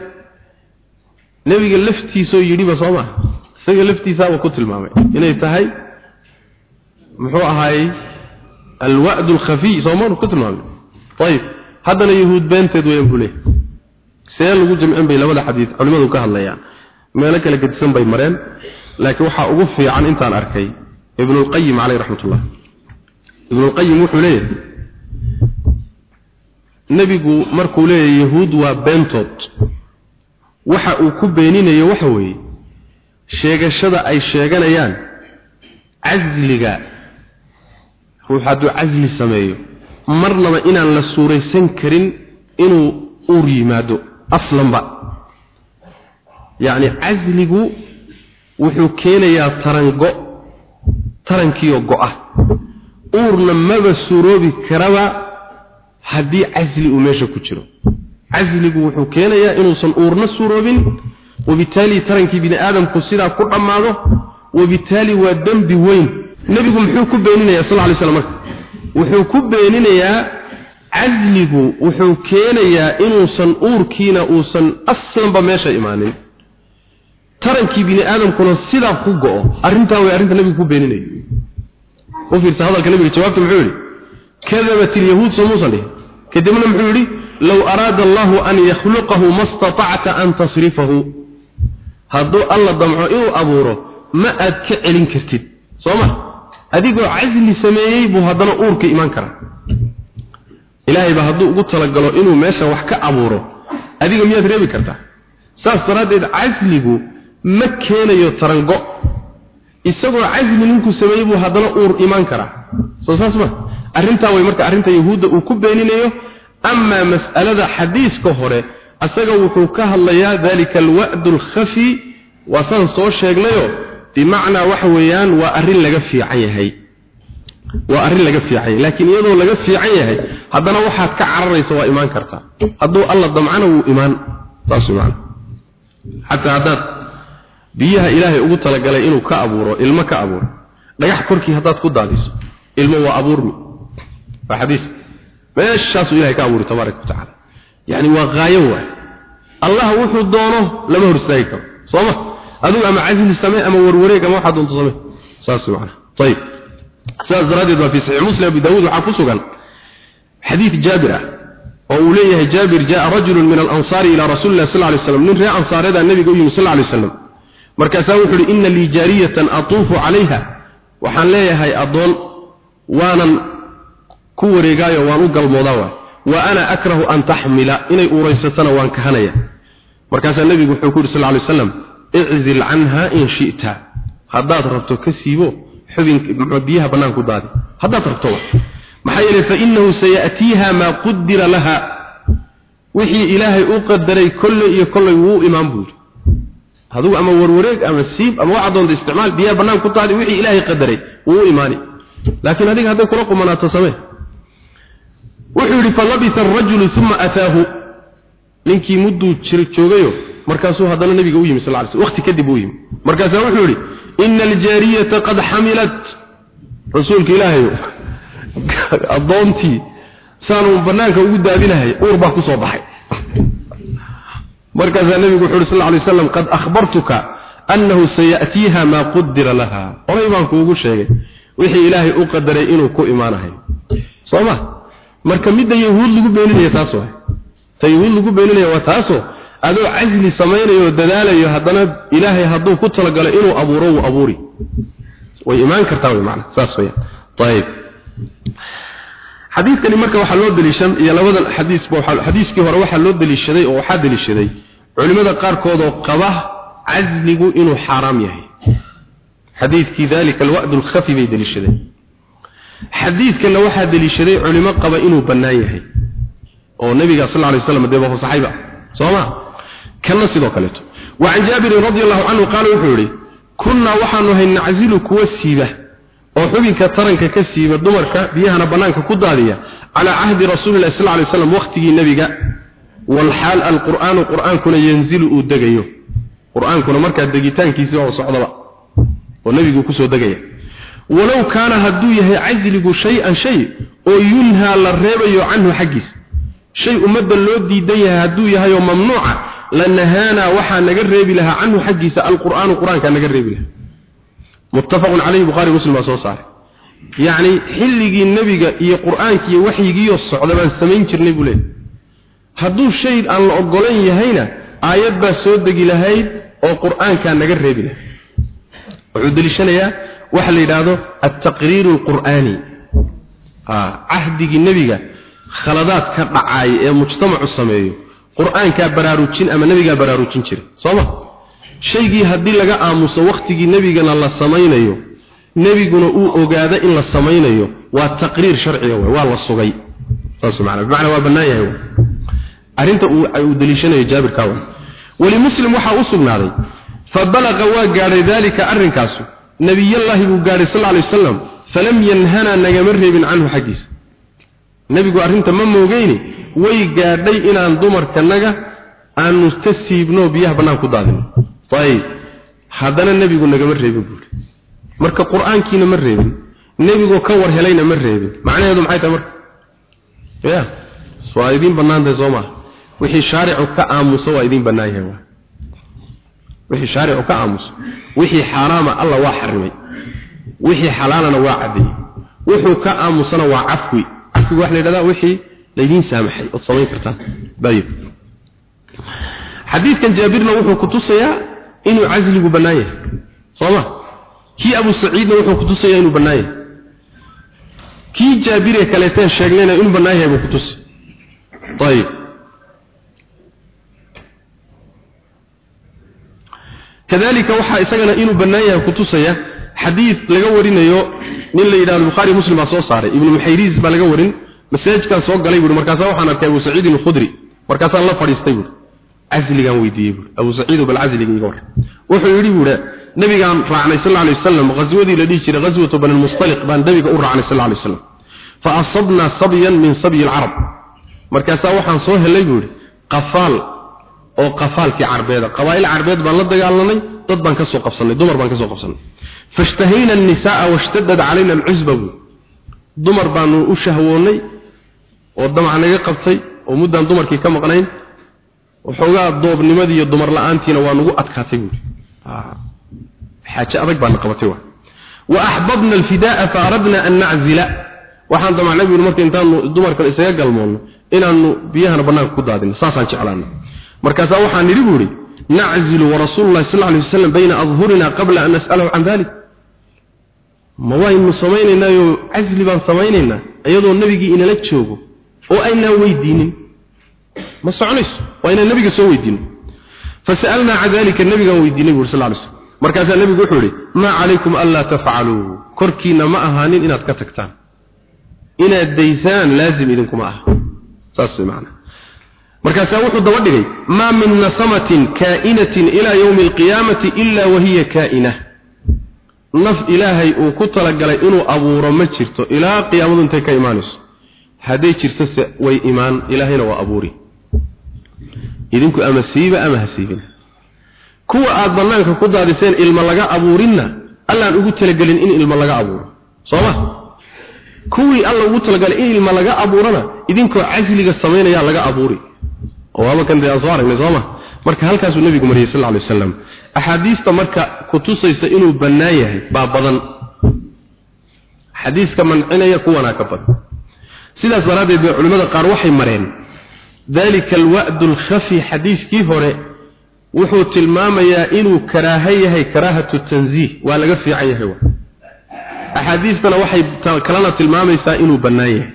nebiga laftiisoo yidhiba soo maa isaga laftiisaaba ku tilmaamay. Inay tahay muxuu ahaayey alwa'd alkhafiy soomaanu ku tilmaamay? Ayib. Haddana yahuud beenteed weyan buu leeyahy see lagu jamcin bay labada xadiid culimmadu ka hadlayaan. Meelo kale gedisan bay mareen laakiin waxaa ugu fiican intaan arkay ibnulqayim caleyh raxmatullah ibnulqayim wuxuu leeyahay nebigu markuu leeyahay yahuud waa beentood. Waxa uu ku beeninayo waxa weeye sheegashada ay sheeganayaan casliga ruux hadduu casli sameeyo marnaba inaan la suuraysan karin inuu uur yimaado aslanba. Yacni casligu wuxuu keenayaa tarango tarankiioo go-a uurna maba suuroobi karaba haddii casli uu meesha ku jiro. Casligu wuxuu keenayaa inuusan uurna suuroobin wabitaali tarankii bini aadamku sidaa ku dhammaado wabitaali waa dembi weyn. Nebigu muxuu ku beeninayaa sal lay slam marka? Wuxuu ku beeninayaa casligu wuxuu keenayaa inuusan uurkiina uusan aslanba meesha imaanin. Tarankii bini aadamkuna sidaa ku go-o arrintaa way arrinta nebigu ku beeninayo u fiirsa hadalka nebiga jawaabta muxuu yidhi? Kadabat ilyahuud soo muusan dhihin. Kadibna muxuu yidhi low araada allahu an yakhluqahu ma statacta an tasrifahu. Hadduu alla damco inuu abuuro ma aad ka celin kartid. Sooma adigoo casli sameeyey buu haddana uurka imaan karaa ilaahay baa hadduu ugu talagalo inuu meesha wax ka abuuro adiga miyaad reebi kartaa? Saas daraaddeed casligu ma keenayo tarango. Isagoo casli ninkuu sameeyey buu haddana uur imaan karaa. Soo saas ma. Arrintaa way marka arrinta yahuudda uu ku beeninayo amaa mas'alada xadiiska hore asaga wuxuu ka hadlayaa dalika alwa'du alkhafi waa saan soo sheegnayo. Bimacnaa waxa weeyaan waa arrin laga fiican yahay waa arrin laga fiican laakiin iyadoo laga fiican yahay haddana waxaad ka cararaysa waa imaan kartaa hadduu alla damcana wuu imaan saas macna. Xataa haddaad biyaha ilaahay ugu talagalay inuu ka abuuro ilmo ka abuuro dhagax korkii haddaad ku daadiso ilmo waa abuurmi waa xadiis. Meeshaasuu ilahay ka abuuri tabaaraka wa yacni waa qaayo waay allah wuxuu doono lama hor istaagi karo. Soo ma? Adigu ama casli samee ama warwareeg ama waxaad doonto samee. Saas macna. Ayib sidaas daraaddeed waa fi saxiix muslim abi daawuud waxaa ku sugan xadiid jaabir ah oo uu leeyahay jaabir jaa rajulun min alansaari ila rasuuli llahi sal ly slam nin reer ansaareeda nabiga u yimi sal ly slam markaasaa wuxuu ihi ina lii jaariyatan atuufu calayha. Waxaan leeyahay addoon waanan ku wareegaayo waan u galmoodaa waay wa ana akrahu an taxmila. Inay uuraysatana waan kahanaya. Markaasaa nebigu wuxuu ku yidhi xubin biyaha bannaan ku daadi haddaad rabto maxaa yeelay fa innahu saya'tiiha maa qudira laha wixii ilaahay u qadaray kolley iyo kolley wuu imaan buu yidhi. Adigu ama warwareeg ama siib ama waxaad doonta isticmaal biyaha bannaan ku daadi wixii ilaahay qadaray wuu imaani. Laakiin adiga hadday kula qumanaato samee. Wuxuu yidhi falabisa arajulu uma ataahu. Ninkii mudduu jir joogayo markaasuu haddana nabiga u yimi sal ly sl waqti kadib uu yimi. Markaasaa wuxuu yidhi ina aljaariyata qad xamilat rasuulka ilaahay addoontii saanu bannaanka ugu daadinahay uur baa ku soo baxay markaasaa nebigu wuxu uhi sal lay slam qad akhbartuka annahu saya'tiiha maa qudira laha horay baan kuugu sheegay wixii ilaahay u qadaray inuu ku imaanahayo soo ma marka midda yahuud lagu beeninaya taas waay ta yahuud lagu beeninaya waa taasoo adoo casli samaynayo oo dadaalayo haddana ilaahay hadduu ku talagalo inuu abuuro wuu abuuri. Way imaan kartaa way macna saas weeyaan. Ayib xadiidkani marka waxaa loo daliishan iyo labadan xadiisba xadiiskii hore waxaa loo daliishaday oo waxaa daliishaday culimmada qaarkood oo qaba casligu inuu xaaraam yahay. Xadiidkii dalika alwa'du alkhafi bay daliishadeen xadiidkana waxaa daliishaday culimo qaba inuu bannaan yahay oo nabiga sal lay waslam dee waa saxayba soo ma kana sidoo kaleeto. Wa can jaabirin radi allahu canhu qaala wuxuu yihi kunnaa waxaanu ahay naczilu kuwa siiba oo xubinka taranka ka siiba dumarka biyahana bannaanka ku daadiya calaa cahdi rasuulillahi sal lay slam waqtigii nebiga. Walxaal alqur'aanu qur'aankuna yanzilu uu degayo. Qur'aankuna markaa degitaankiisii oo socdaba oo nebigu ku soo degaya. Walow kaana hadduu yahay casligu shay-an shay oo yunhaa la reebayo canhu xaggiisa shay ummadda loo diidan yahay hadduu yahay oo mamnuuca lanahaanaa waxaa naga reebi lahaa canhu xaggiisa alqur'aanu qur'aankaa naga reebi lahaa. Muttafaqun caleyhi bukhari muslim baa soo saaray. Yacni xilligii nebiga iyo qur'aankiiyo waxyigiiyo socda baan samayn jirnay buu leeyahy hadduu shay aan la ogolan yahayna aayad baa soo degi lahayd oo qur'aankaa naga reebi lahaa. Wuxuu deliishanayaa waxa la yidhaahdo altaqriiru alqur'aani. Cahdigii nebiga khaladaad ka ee mujtamacu sameeyo qur'aankaa baraarujin ama nebigaa baraarujin jiray soo ma shaygii haddii laga aamuso wakhtigii nebigana la samaynayo nebiguna uu ogaado in la samaynayo waa taqriir sharciga way waa la sugay. Saas macna waa bannaan yahay arrinta uu deliishanayo jaabirkaa way walimuslim waxaa u sugnaaday fabalaqa waa gaadhay daalika arrinkaasu. Nebiyallaahi buu gaadhay sal alay wasalam falam yanhanaa nagama reebin canhu xaggiisa nebigu arrinta ma moogeyni way gaadhay inaan dumarkanaga aanu ka siibno biyaha bannaan ku daadino ayib haddana nebigu nagama reebin buuri. Marka qur'aankiina ma reebin nebigoo ka war helayna ma reebin. Macnaheedu maxay tahay marka? Ya waa idiin bannaantahay soo maha wixii shaaricu ka aamuso waa idiin bannaan yahay wixii shaaricu ka aamuso. Wixii xaaraama alla waa xarimay. Wixii xalaalana waa caddeeyey wuxuu ka aamusana waa cafwi cafwiga waxa la yidhahdaa wixii laydiin saamaxay ood samayn kartaan bayib xadiidkan jaabirna wuxuu ku tusayaa inuu casligu bannaan yahay. Soo ma? Kii abu saciidna wuxuu kutusaya inuu bannaan yahay. Kii jaabire kaleeteen sheegnayna inuu bannaan yahay buu kutusi ayib kadalika waxaa isagana inuu bannaan yahay kutusaya xadiid laga warinayo nin la yidhahdo bukhaari muslim baa soo saaray. Ibnu muxayriis baa laga warin masaajidkaan soo galay buuri markaasaa waxaan arkay abu saciid alkhudri. Markaasaan la fadhiistay buuri casligaan weydiiyey buuri abu saciid balcasliga iga war wuxuu yidhi buuri nabigaan raacnay sal alay wasalam ghaswadii la dhihi jiray ghaswatu bani lmustaliq baan nabiga u raacnay sal alay wasalam fa asabnaa sabyan min sabyi alcarab markaasaa waxaan soo helay buuri qafaal oo qafaalkii carbeeda qabaa'il carbeed baan la dagaalanay dad baan ka qabsanay dumar baan ka qabsanay fashtahayna an-nisaa washtadad calayna al-uzba dumar baanu u shahwoonay oo damac naga qabtay oo muddaan dumarkii ka maqnayn waxoogaa doobnimadii iyo dumar la'aantiina waa nagu adkaatay buuri xaaje adag baana qabatay wa wa axbabna alfidaaa fa aradna an naczila. Waxaan damacnay marka intaanu dumarkan isaga galmoonno inaanu biyahana bannaanka ku daadino saasaan jeclaana markaasaa waxaan nidhi buuri naczilu warasuulu llahi sal alay wasalam bayna adhurina qabla an nas'alahu can dalik ma waynu samaynaynaayo casli baan samaynaynaa iyadoo nebigii inala joogo oo aynaan weydiinin. Ma soconayso? Waa inaan nebiga soo weydiino fasa'alnaa can dalika nebigaan weydiinay buuri sal slm markaasaa nebigu wuxuu yidhi maa calaykum anlaa tafcaluu. Korkiina ma ahaanin inaad ka tagtaan. Inaad daysaan laazim idinkuma aha. Saas way markaasaa wuxuu daba dhigay maa min nasamatin kaa'inatin ilaa yowmi alqiyaamati ila wahiya kaa'ina. Naf ilaahay uu ku talagalay inuu abuuro ma jirto ilaa qiyaamadu intay ka imaanayso. Hadday jirto se way imaan ilaahayna waa abuuri. Idinku ama siiba ama ha siibina kuwa aad bannaanka ku daadiseen ilmo laga abuurinna allaan ugu talagelin in ilmo laga abuuro. Sooma kuwii alla ugu talagalay in ilmo laga abuurana idinkoo casliga samaynayaa laga abuuri waaba kan soo aragnay sooma marka halkaasuu nebigu mariyey sal alay wasalam axaadiista marka kutusaysa inuu bannaan yahay baa badan. Xadiiska mancinaya kuwanaa ka badan. Sidaas daraaddeed bay culimmada qaar waxay mareen dalika alwa'du alkhafi xadiiskii hore wuxuu tilmaamayaa inuu karaaha yahay karaahatu tanziih. Waa laga fiican yahay axaadiistana waxay kalena tilmaamaysaa inuu bannaan yahay.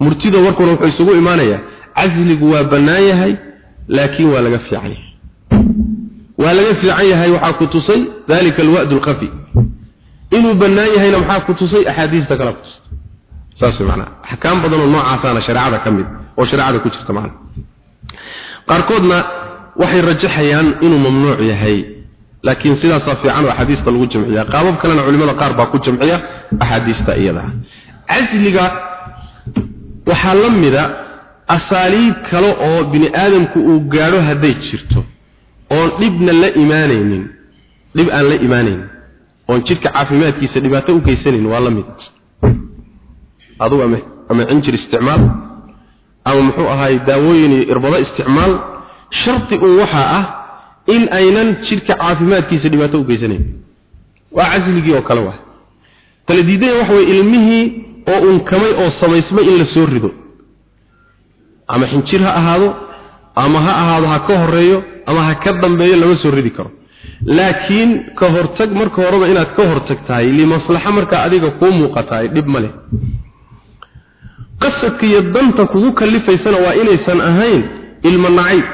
Murtida warkuna wuxuu isugu imaanayaa casligu waa bannaan yahay laakiin waa laga fiican yahay. Waa laga fiican yahay waxaa ku tusay dalika alwa'd alkhafi. Inuu bannaan yahayna maxaa ku tusay? Axaadiista kale ku tusay. Saas macnaa. Axkaam badan oo noocaasana shareecada ka mid oo shareecada ku jirta macnaa. Qaarkoodna waxay rajaxayaan inuu mamnuuc yahay laakiin sidaasaa fiican oo axaadiista lagu jamciya qaabab kalena culimada qaar baa ku jamciya axaadiista iyada. Casliga waxaa la mida asaaliib kale oo bini aadamku uu gaadho hadday jirto oon dhibna la imaanaynin dhib aan la imaanaynin oon jidhka caafimaadkiisa dhibaato u geysanayn waa la mid. Adugu ama ama cinjir isticmaal ama muxuu ahaay daawooyin iyo irbado isticmaal sharti uun waxaa ah in aynan jidhka caafimaadkiisa dhibaato u geysanayn. Waa casligii oo kale waa. Kala diidaya waxa weye ilmihii oo unkamay oo samaysmay in la soo rido ama xinjir ha ahaado ama ha ahaado ha ka horeeyo ama ha ka dambeeyo lama soo ridi karo. Laakiin ka hortag marka horeba inaad ka hortag tahay limaslaxa markaa adiga kuu muuqataay dhib ma leh. Qasadka iyo danta kugu kalifaysana waa inaysan ahayn ilmo nacayb.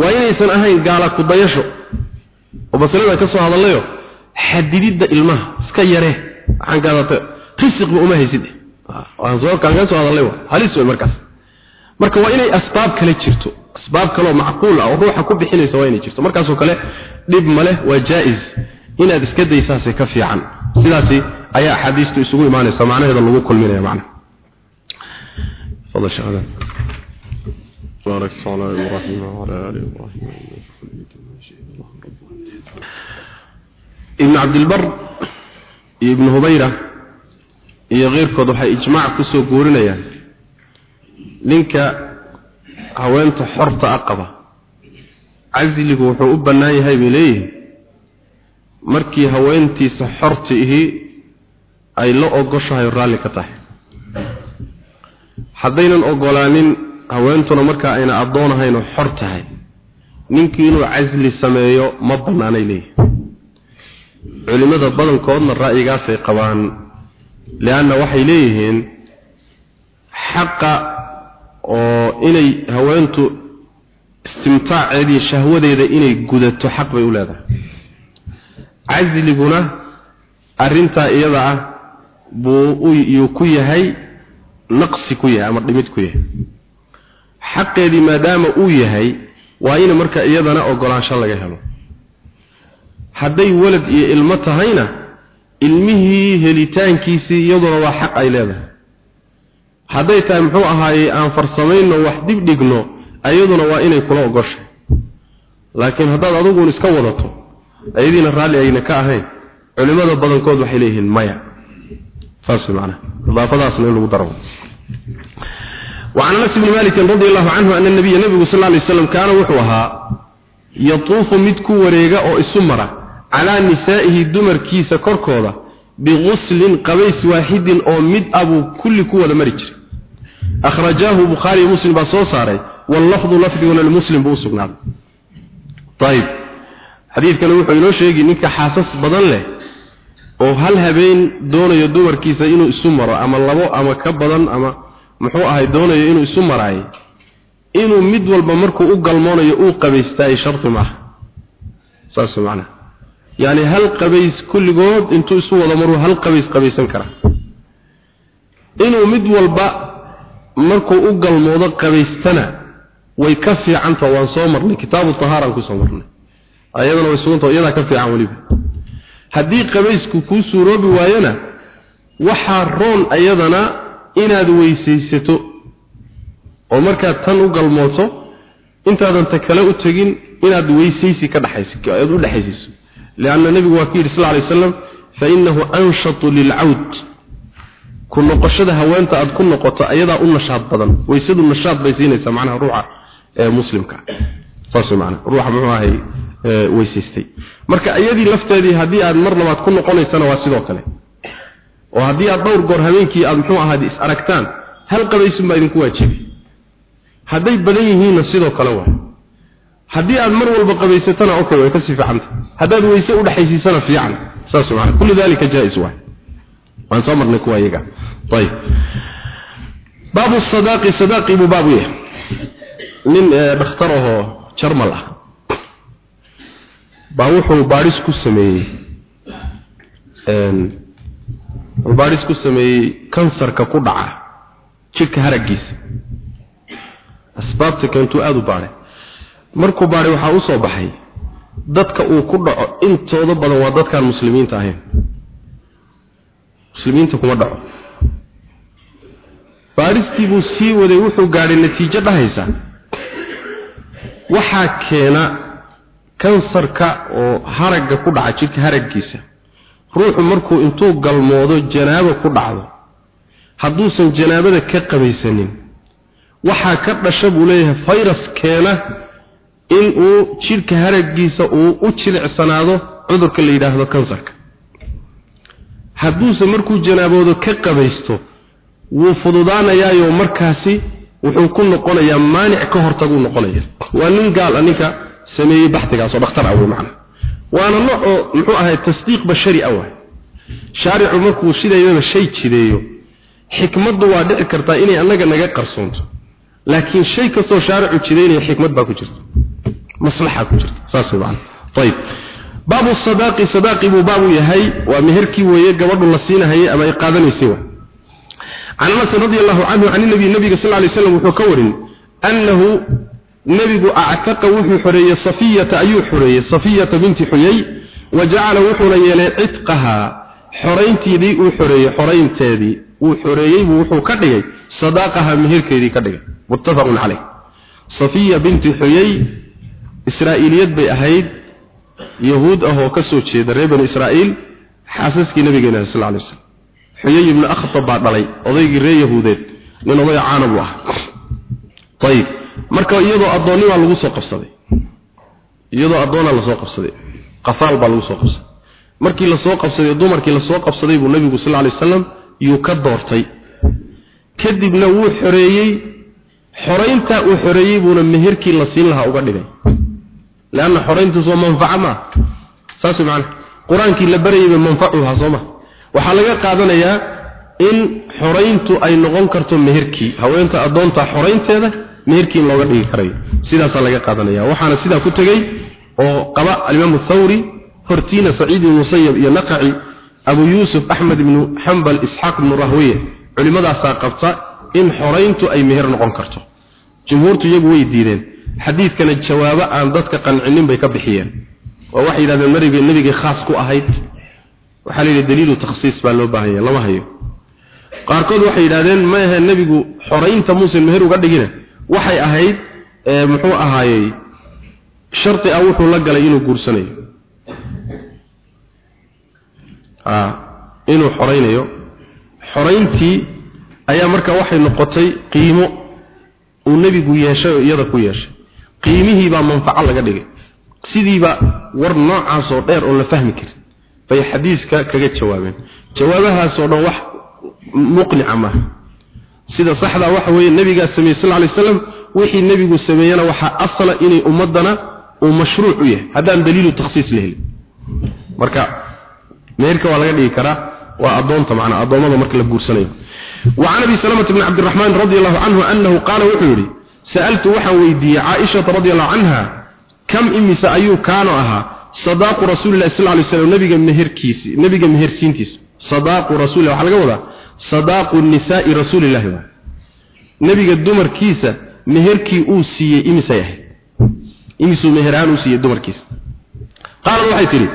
Waa inaysan ahayn gaala ku dayasho oo masalada ka soo hadallayo xadididda ilmaha iska yaree. Waxaan gaadata risiqba uma haysid waan soo kaan ka soo hadallay waa halis way markaas marka waa inay asbaab kale jirto asbaab kale oo macquul ah oo ruuxa ku bixinaysa waa inay jirto markaasoo kale dhib male waa jaa-is inaad iska daysaasay ka fiican sidaasi ayaa axaadiistu isugu imaanaysa macnaheeda lagu kulminaya macna فضل شهادة بارك على إبراهيم وعلى آل إبراهيم ابن عبد البر ابن هبيرة iyo keyrkood waxay ijmaac ku soo guurinayaan. Ninka haweenta xorta a qaba. Casligu wuxuu u bannaan yahay bay leeyihiin markii haweentiisa xorta ihi ay la ogoshahay raalli ka tahay. Haddaynan ogolaanin haweentuna markaa ayna addoonahayn oo xor tahay ninkii inuu casli sameeyo ma bannaanay leeyihi culimmada badankoodna ra'yigaasay qabaan lianna waxay leeyihiin xaqa oo inay haweentu istimtaaceedii shahwadeeda inay gudato xaq bay u leedahay casliguna arrintaa iyada ah buu yuu ku yahay naqsi ku yahay ama dhimid ku yahay xaqeedii maadaama uu yahay waa in marka iyadana ogolaansho laga helo hadday walad iyo ilmo tahayna ilmihii helitaankiisii iyaduna waa xaq ay leedahay hadday tahay muxuu ahaaye aan farsamayno wax dib dhigno iyaduna waa inay kula ogoshay laakiin haddaad adiguun iska wadato ayadiina raalli ayna ka ahayn culimada badankood waxay leeyihiin maya saas macnaha idaafadaasna in lagu daro وعن انس بن مالك رضي الله عنه ان النبي النبي صلى الله عليه وسلم كان وحوها يطوف calaa nisaa'ihi dumarkiisa korkooda biguslin qabays waaxidin oo mid a kulli ku wada mari jiray. Akhrajaahu bukhaariyo muslim baa soo saaray wallafdu lafdiguna limuslim buu u sugnaaday. Ayib xadiidkani wuxuu inoo sheegay ninka xaasas badan leh oo hal habeen doonayo dumarkiisa inuu isu maro ama labo ama ka badan ama muxuu ahay doonayo inuu isu maraayo inuu mid walba markuu u galmoonayo uu qabaystaa ay sharti maaha saas macnaha yani hal qabays kulligood intuu isu wada maruu hal qabays qabaysan karaa inuu mid walba markuu u galmoodo qabaystana way ka fiicanta waan soo marnay. Kitaabu tahaaran ku soo marnay. Ayadana way suganta iyadaa ka fiican weliba. Haddii qabaysku kuu suuroobi waayona waxaa roon ayadana inaad weysaysato. Oo markaad tan u galmooto intaadan ta kale u tegin inaad weysaysi ka dhaxayso aad u dhaxaysiiso lay wasalam fa innahu anshatu lilcawd ku noqoshada haweenta aad ku noqoto ayadaa u nashaad badan weysadu nashaad bay siinaysaa macnaha ruuxa ee muslimka saas macnaha ruuxa muxuu ahay weysaystay marka iyadii lafteedii haddii aad mar labaad ku noqonaysana waa sidoo kale oo haddii aad dhowr goor habeenkii aad muxuu ahaad is aragtaan hal qabaysun baa idinku waajibi hadday badan yihiinna sidoo kale waa haddii aad mar walba qabaysatana okay saas macana kullu dalika jaa-is waay. Waan soo marnay kuwa iyaga. Ayib baabu sadaaqi sadaaqi buu baabu yahay. Nin dhakhtar ahoo jarmal ah. Baa wuxuu baadhis ku sameeyey baadhis ku sameeyey kansarka ku dhaca jidhka haraggiisa. Asbaabta keentuu aada u baadhay. Markuu baadhay waxaa u soo baxay dadka uu ku dhaco intooda badan waa dadkaan muslimiinta ahayn. Muslimiinta kuma dhaco. Baadhistii buu sii waday wuxuu gaadhay natiijo dhahaysa. Waxaa keena kansarka oo haragga ku dhaca jidhka haraggiisa. Ruuxu markuu intuu galmoodo janaabo ku dhacdo. Hadduusan janaabada ka qabaysanin waxaa ka dhasha buu leeyahay fayrus keena inuu jidhka haraggiisa uu u jilicsanaado cudurka la yidhaahdo kansarka. Hadduuse markuu janaaboodo ka qabaysto wuu fududaanayaayo markaasi wuxuu ku noqonayaa maanic ka hortaguu noqonaya waa nin gaal a ninka sameeyey baxtigaas oo dhakhtar ah wey macana waana nooc oo muxuu ahay tasdiiq bashari ah waay. Shaaricu markuu sidaydaba shay jideeyo xikmaddu waa dhici kartaa inay annaga naga qarsoonto. Laakiin shay kastoo shaaricu jideynaya xikmad baa ku jirta maslaxa ku jirta. Saas wey macana ayib baabu sadaaqi buu baabu yahay. Waa meherkii weeye gabadhu la siinahayay ama ay qaadanaysay can anas radi allahu canhu can nabi nabiga sal lay slam wuxuu ka warin annahu nebigu actaqa wuxuu xoreeyey safiyata ayuu xoreeyey safiyata binti xuyay wa jacala wuxuuna yeelay cidqahaa xoraynteedii uu xoreeyey xoraynteedii uu xoreeyey buu wuxuu ka dhigay sadaaqaha meherkeedii ka dhigay. Muttafaqun caleyh safiya binti xuyay israa'iiliyad bay ahayd yahuud ah oo ka soo jeeda reer bani israa'iil xaasaskii nabigeena sal lay slam xuyay ibnu akhtab baa dhalay odaygii reer yahuudeed nin oday caana buu ah. Ayib marka iyadoo addoonnibaa lagu soo qabsaday. Iyadoo addoonaa la soo qabsaday. Qafaal baa lagu soo qabsaday. Markii la soo qabsaday dumarkii la soo qabsaday buu nabigu sal lay wasalam yuu ka doortay. Kadibna wuu xoreeyey xorayntaa uu xoreeyey buuna meherkii la siin lahaa uga dhigay leanna xorayntu soo manfaco ma saas macna qur'aankii la barayayba manfacuha sooma waxaa laga qaadanayaa in xorayntu ay noqon karto meherkii haweenta addoonta xoraynteeda meherkii looga dhigi karayo sidaasaa laga qaadanaya waxaana sidaa ku tegey oo qaba alimaamu thawri hortiina saciid ibnu musayab iyo naqaci abu yuusuf axmed ibnu xambal isxaaq ibnu rahwiye culimmadaasaa qabta in xorayntu ay meher noqon karto jumhuurtu iyagu way xadiidkana jawaabo aan dadka qancinin bay ka bixiyeen. Oo waxay yidhahdeen mariga nebigay khaas ku ahayd. Waxaa la yidhi daliilu takhsiis baa loo baahan yahay lama hayo. Qaarkood waxay yidhahdeen ma ahe nebigu xoraynta muusan meher uga dhigina. Waxay ahayd muxuu ahaayey shardi ah wuxuu la galay inuu guursanayo. Inuu xoraynayo. Xorayntii ayaa marka waxay noqotay qiimo uu nebigu yeeshay oo iyada ku yeeshay qiimihiibaa manfaco laga dhigay. Sidiiba war noocaasoo dheer oo la fahmi karin. Bay xadiiska kaga jawaabeen. Jawaabahaasoo dhan wax muqnica maaha sida saxda ah waxa weeye nebigaa sameeye sal lay slam wixii nebigu sameeyena waxaa asala inay ummaddana uu mashruuc u yahay. Haddaan daliilu takhsiis la helin. Marka meherka waa laga dhigi karaa. Waa adoonta manaa addoommada marka la guursanayo. An abi salmta bn cabdiraxmaan radi allahu canhu anahu qaala wuxuu yidhi sa'altu waxaan weydiiyey caaishata radiallahu canha kam imisa ayuu kaano ahaa sadaaqu rasuulilahi sal lay slam nabiga meherkiisi nabiga mehersiintiisa sadaaqu rasulilah waxaa laga wadaa sadaaqu nisaai rasuulilahi wa dumarkiisa meherkii uu siiyey imisay ahayd imisuu meherahaan uu dumarkiisa qaalad waxay tidhi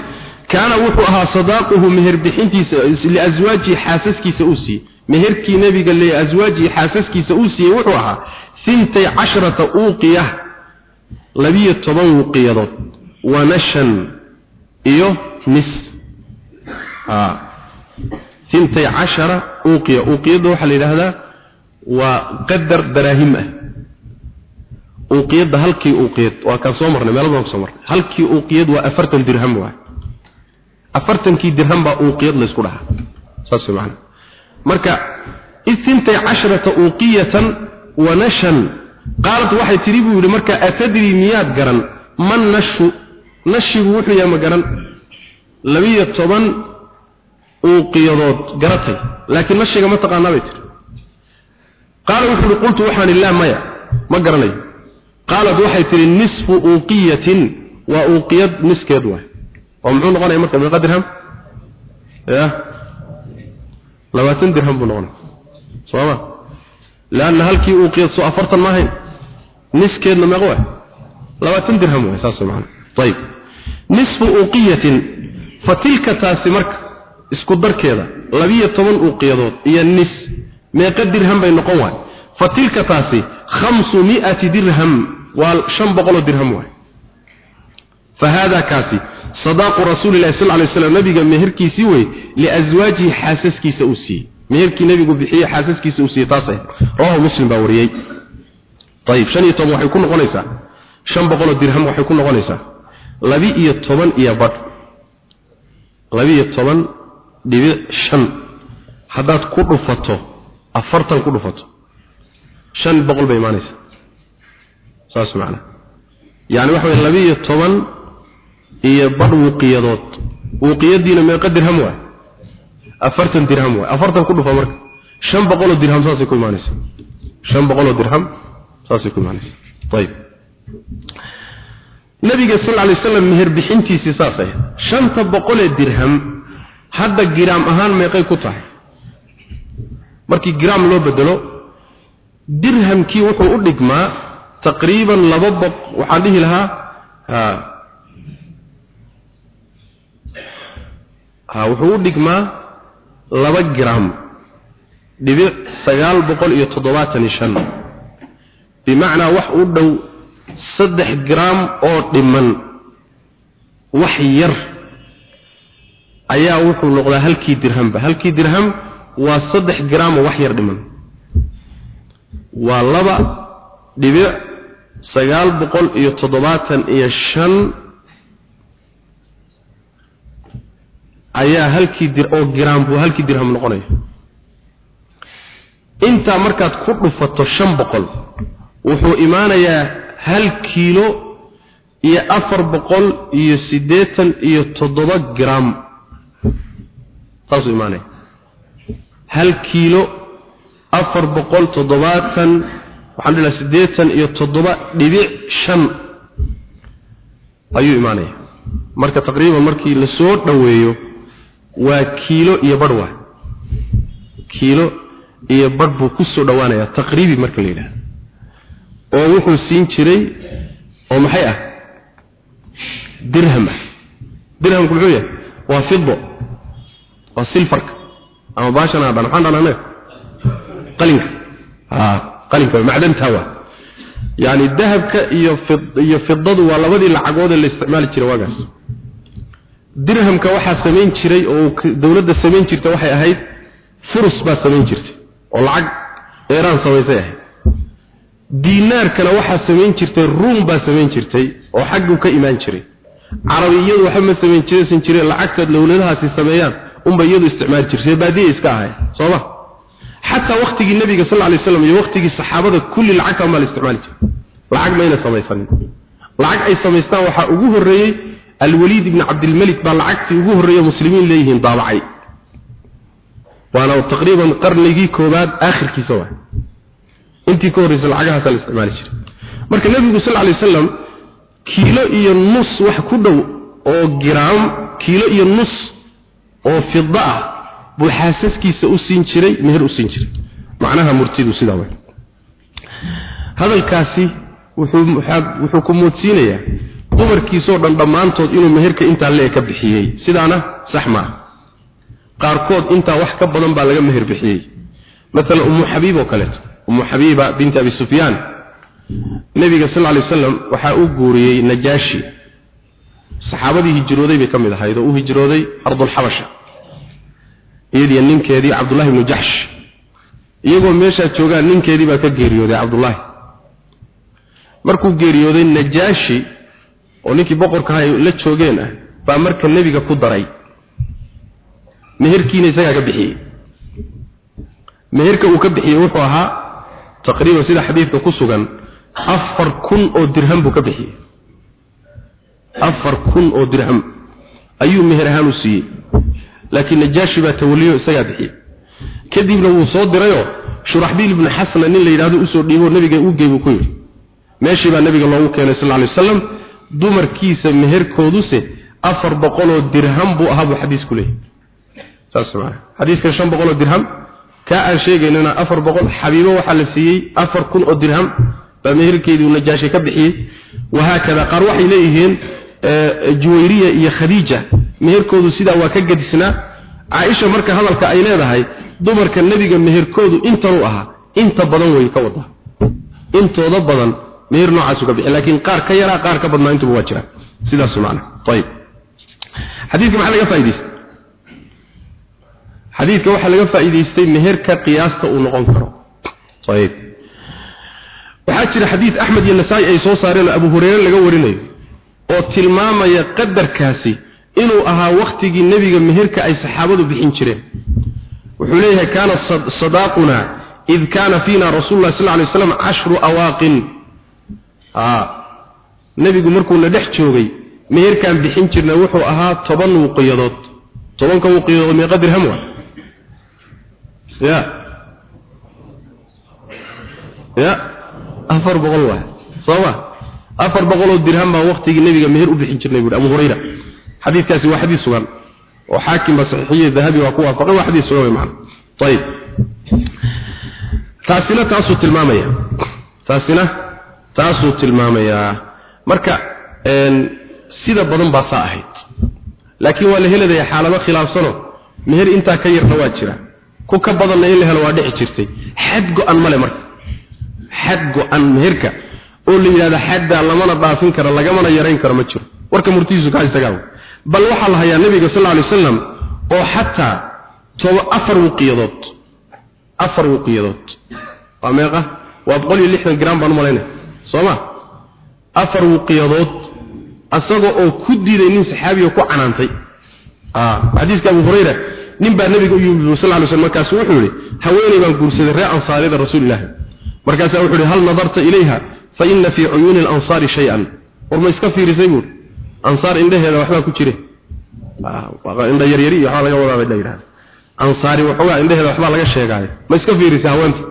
kaana wuxuu ahaa sadaaquhu meher bixintiisa liaswaajii xaasaskiisa uu siiyey meherkii nebiga liaswaajii xaasaskiisa uu siiyey wuxuu ahaa sintay casharata uuqiya labiyo toban wuqiyadood wa nashan iyo nis. Sintay cashara uuqiya. Uuqiyadda waxaa la yidhaahdaa waa qadar daraahim ah. Uuqiyadda halkii uuqiyad waa kaan soo marnay meelo badan ku soo marnay. Halkii uuqiyad waa afartan dirham waay. Afartankii dirham baa uuqiyad laysku dhahaa. Saas uuqiyatan nashan. Qaalat waxay tidhi buu yidhi marka atadri miyaad garan? Man nashu? Nashigu wuxuu yahay ma garan. Labiyo toban uuqiyadood garatay laakiin nashiga ma taqaanaa bay tiri qaala wuxuu qultu waxaan ilaa maya ma garanayo. Qaalat waxay tidhi nisfu uuqiyatin waa uuqiyad niskeed waay. Oo muxuu noqonaya marka meeqa dirham ya labaatan dirham buu noqonaya. Sooma leanna halkii uuqiyad soo afartan ma ahayn niskeedna meeqa waay labaatan dirham waay saas macana ayib nisfu uuqiyatin fa tilka taasi marka isku darkeeda labiyo toban uuqiyadood iyo nis meeqa dirham bay noqon waay fa tilka taasi khamsu mi'ati dirham waa shan boqoloo dirham waay fa haadaa kaasi صداق رسول الله صلى الله عليه وسلم نبي مهركي سوي لأزواجه meelkii nabigu bixiyay xaasaskiisa uu siiyay taas ah rawahu muslim baa wariyay ayib shan iyo toban waxay ku noqonaysaa. Shan boqol dirham waxay ku noqonaysaa. Labi iyo toban iyo badh. Labi iyo toban dhibic shan. Haddaad ku dhufato afartan ku dhufato shan boqol bay imaanaysaa. Saas macana yani waxa weye labi iyo toban iyo badh wuqiyadood. Wuqiyadiina meeqa dirham waa afartan dirham waay. Afartan ku dhufa marka. Shan boqoloo dirham saasay ku imaanaysa shan boqoloo dirham saasay ku imaanaysa ayib nabiga sal alay slam meher bixintiisii saas ahayd shanta boqolee dirham hadda giraam ahaan meeqay ku tahay. Markii giraam loo bedelo dirhamkii wuxuu u dhigmaa taqriiban laba boq waxaan dhihi lahaa ha wuxuu u dhigmaa laba gram dhibic sagaal boqol iyo toddobaatan shan. Bimacnaa wax u dhow saddex gram oo dhiman wax yar. Ayaa wuxuu noqdaa halkii dirhamba halkii dirham waa saddex gram oo wax yar dhiman. Waa laba dhibic sagaal boqol iyo toddobaatan iyo shan ayaa halkii oo gram buu halkii dirham noqonaya intaa markaad ku dhufato shan boqol wuxuu imaanayaa hal kiilo iyo afar boqol iyo siddeetan iyo toddoba gram. Saasuu imaanaya. Hal kiilo afar boqol toddobaatan waxaan dhilaha siddeetan iyo toddoba dhibic shan. Ayuu imaanaya. Marka taqriiban markii la soo dhoweeyo waa kiilo iyo badh waa. Kiilo iyo badh buu ku soo dhowaanayaa taqriibi marka la yidhahdo oo wuxuu siin jiray oo maxay ah? Dirham ah. Dirhamku muxuu yahay? Waa fido waa silfarka. Ama baashan aa dhan maxaan dhan anaga qalinka. Qalinka macdanta waa. Yani dahabka iyo iyo fidadu waa labadii lacagood ee la isticmaali jiray waagaas dirhamka waxaa samayn jiray oo dawladda samayn jirta waxay ahayd furus baa samayn jirtay oo lacag eeraan samaysay ahayd. Diinaarkana waxaa samayn jirtay ruum baa samayn jirtay oo xaggu ka imaan jiray. Carabiyadu waxa ma samayn jiraysan jireen lacagta dawladahaasi sameeyaan unba iyadu isticmaali jirtay baadiye iska ahay sooma xataa waqtigii nabiga sallallahu alayhi wasallam iyo waqtigii saxaabada kulli lacagta ma la isticmaali jiray. Lacag mayna samaysanin. Lacag ay samaystaan waxa ugu horeeyay alwaliid ibn abd almalik baa lacagtii ugu horeeyay muslimiin leeyihiin daabacay waana taqriiban qarnigii koobaad aakhirkiisa waa intii ka horreysay lacagahaas la isticmaali jiray. Marka nabigu sallallahu alayhi wasallam kiilo iyo nus wax ku dhow oo gram kiilo iyo nus oo fidda ah buu xaasaskiisa u siin jiray meher u siin jiray. Macnaha murtidu sidaa way hadalkaasi wuxuu ku moodsiinayaa dumarkiisoo dhan dhammaantood inuu meherka intaa leeg ka bixiyey. Sidaana sax maaha qaarkood intaa wax ka badan baa laga meher bixiyey. Maala umu xabiib oo kaleeto. Umu xabiiba binti abi sufyaan. Nebiga sal lay wasalam waxaa u guuriyey najaashi. Saxaabadii hijrooday bay ka mid ahayd oo u hijrooday ardulxabasha iyadiiyo ninkeedii cabdullahi bnu jaxsh iyagoo meeshaa joogaan ninkeedii baa ka geeriyooday cabdullaahi markuu geeriyooday najaashi oo ninkii boqorka ahay la joogeen ah baa marka nebiga ku daray. Meherkiina isagaa ka bixiyey. Meherka uu ka bixiyey wuxuu ahaa taqriiban sida xadiidka ku sugan afar kun oo dirham buu ka bixiyey. Afar kun oo dirham. Ayuu meher ahaan u siiyey. Laakiin najaashi baa tawaliyo isagaa bixiyey. Kadibna wuu soo dirayoo shuraxbiil ibnu xasna nin la yidhahdo u soo dhiiboo nabiga u geey buu ku yidhi. Meeshii baa nabiga loogu keenay sal alay wasalam dumarkiisa meherkooduse afar boqoloo dirham buu ahaa buu xadiisku leeyahy saas maana xadiiskan shan boqoloo dirham kaa aan sheegaynana afar boqol xabiibo waxaa la siiyey afar kun oo dirham baa meherkeedii najaashi ka bixiyey. Wahaakada qaar waxay leeyihiin juwayriya iyo khadiija meherkoodu sidaa waa ka gadisnaa caaisha marka hadalka ay leedahay dumarka nebiga meherkoodu intanuu ahaa inta badan way ka wadaa. Intooda badan meher noocaasu ka bixi laakiin qaar ka yaraa qaar ka badnaa intuba waa jiraan sidaasu macna. Ayib xadiidka maxaa laga faa'iidaystay meherka qiyaasta uu noqon karo. Ayib waxaa jira xadiid axmed iyo nasaa-i ay soo saareen abu hureyre laga warinayo oo tilmaamaya qadarkaasi inuu ahaa waktigii nebiga meherka ay saxaabadu bixin jireen. Wuxuu leeyahay kaana sadaaquna id kaana fiina rasuulu lah sal lay slam cashru awaaqin nebigu markuuna dhex joogay meherkaan bixin jirnay wuxuu ahaa toban wuqiyadood. Tobanka wuqiyadood meeqa dirham waa ya. Ya. Afar boqol waa sooma afar boqoloo dirham baa waktigii nebiga meher u bixin jirnay buui abu hurayra. Xadiidkaasi waa xadiis sugan oo xaakim baa saxiixiye dahabi waa ku waafaqay waa xadiis sugan wey macana taasina taasuu tilmaamaya. Taasina taasuu tilmaamayaa. Marka sida badan baa saa ahayd. Laakiin waa la heladayaa xaalado khilaafsano. Meher intaa ka yarna waa jira. Ku ka badanna in la helo waa dhici jirtay. Xad go-an male marka. Xad go-an meherka. Oo la yidhahda xaddaa lamana dhaafin karo lagamana yarayn karo ma jiro. Warka murtihiisu kaa istagaaw bal waxaa la hayaa nabiga sal alay wasalam oo xataa afar wuqiyadood. Afar wuqiyadood. Waa meeqa? Waa boqol iyo lixdan gram baan u malaynaya soo ma afar wuqiyadood asagoo oo ku diiday nin saxaabiga ku canaantay. Xadiiska abu hurayra nin baa nabiga u yimid sal lay slam markaasu wuxuu yihi haweeney baan guursaday reer ansaarida rasuulillahi markaasaa wuxuu yihi hal nadarta ilayha fa ina fii cuyuuni alansaari shay-an. War ma iska fiirisay buuri ansaar indhaheeda waxbaa ku jire indha yaryari iyo waxbaa laga wadaa bay yidhahda ansaari waxoogaa indhaheeda waxbaa laga sheegaayo. Ma iska fiirisay haweenta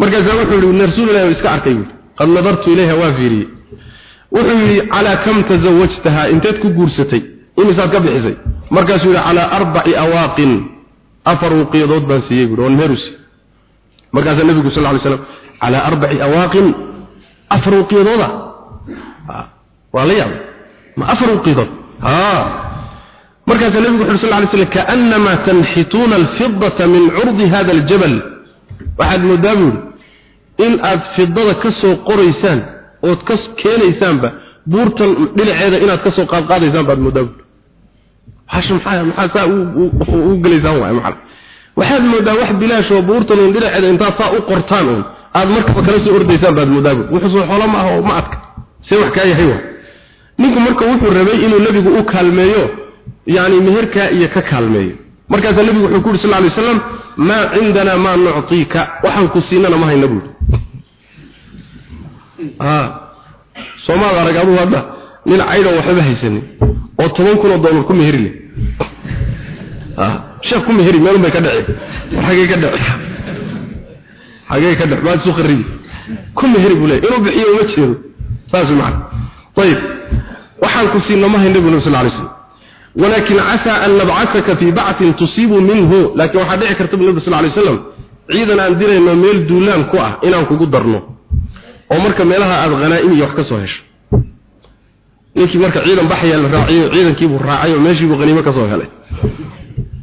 markaasaa wuxuu yihi rasuulillahi iska arkay buuri qad nadartu ilayha waa fiiriyey wuxuu yidhi calaa kam tasawajtahaa inteed ku guursatay. Imisaad ka bixisay. Markaasuu yidhi calaa arbaci awaaqin. Afar wuqiyadood baan siiyey buuri oon merusi markaasaa nebigu sal ly slam calaa arbaci awaaqin. Afar wuqiyadooda? Waa la yaabay. Ma afar wuqiyadood? Markaasaa nebigu wuxu sal ly slam kaannamaa tanxituuna alfidata min curdi hada aljabal. Waxaad moodaa buuri in aad fidada ka soo qoraysaan ood ka keenaysaanba buurtan dhinaceeda inaad ka soo qaadqaadaysaan baad moodaa waxaad moodaa wax bilaash oo buurtan uun dhinaceeda intaad saa u qortaan uun aad markaba kala soo ordaysaan baad moodaa buuri wuxuu soo xoolo ma oo ma adka. See wax kaa yahay ninku marka wuxuu rabay inuu nebigu u kaalmeeyo yani meherkaa iyo ka kaalmeeyo. Markaasaa nebigu wuxuu ku yuri sal ly waslam maa cindanaa maa nuctiika. Waxaan ku siinana ma hayna buuri soomaad arag aduu hadda nin caydon waxbaba haysanin oo toban kun oo dollar ku meheri leh sheekh ku meheri meelun bay ka dhaci war xagee ka dhaci xagee ka dhaci maad isu kharibi ku meheri buu leey inuu bixiyo uma jeedo saas macna ayib waxaan ku siinna ma hayna buu nabi sal alay slam ولكن عسى أن نبعثك في بعث تصيب منه لكن waxaa dhici karta nabi sallallahu alayhi wasallam ciidan aan dirayno meel duulaan ku ah inaan kugu darno oo marka meelaha aad qanaa'im iyo wax ka soo hesho. Ninkii marka ciidan baxaya la raaciyo ciidankii raacay oo meeshii buu ka soo helay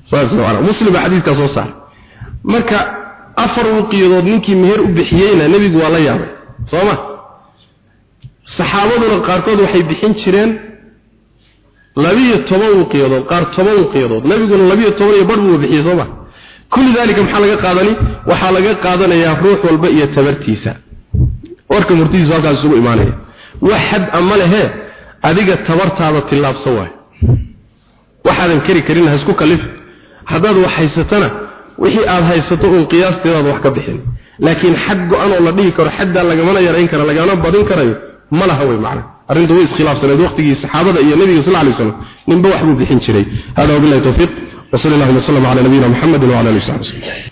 saas waa muslim xadiiska soo saar. Marka afar wuqiyadood ninkii meher u bixiyeyna nabigu waa la yaabay. Sooma saxaabaduna qaarkood waxay bixin jireen labiyo toban wuqiyadood qaar toban wuqiyadood nabiguna labiyo toban iyo badh buu bixiyey sooma kulli dalika maxaa laga qaadani? Waxaa laga qaadanayaa ruux walba iyo tabartiisa warka murtidiisa halkaas isugu imaanaya. Wax xad ah ma lehe adiga tabartaada tillaabsa waay waxaadan keri karin ha isku kalif. Haddaad wax haysatana wixii aad haysato uun qiyaasteedaad wax ka bixin. Laakiin xad go-an oo la dhihi karo xaddaa lagamana yarayn kara lagana badin karayo ma laha wey macna. Arrinta way iskhilaafsaneed waqtigii saxaabada iyo nebiga sal ly slam ninba waxbuu bixin jiray. Hada wabilahi towfiiq wsal allahuma wslm cala nabiyina muxamedi wcala alihi saxbi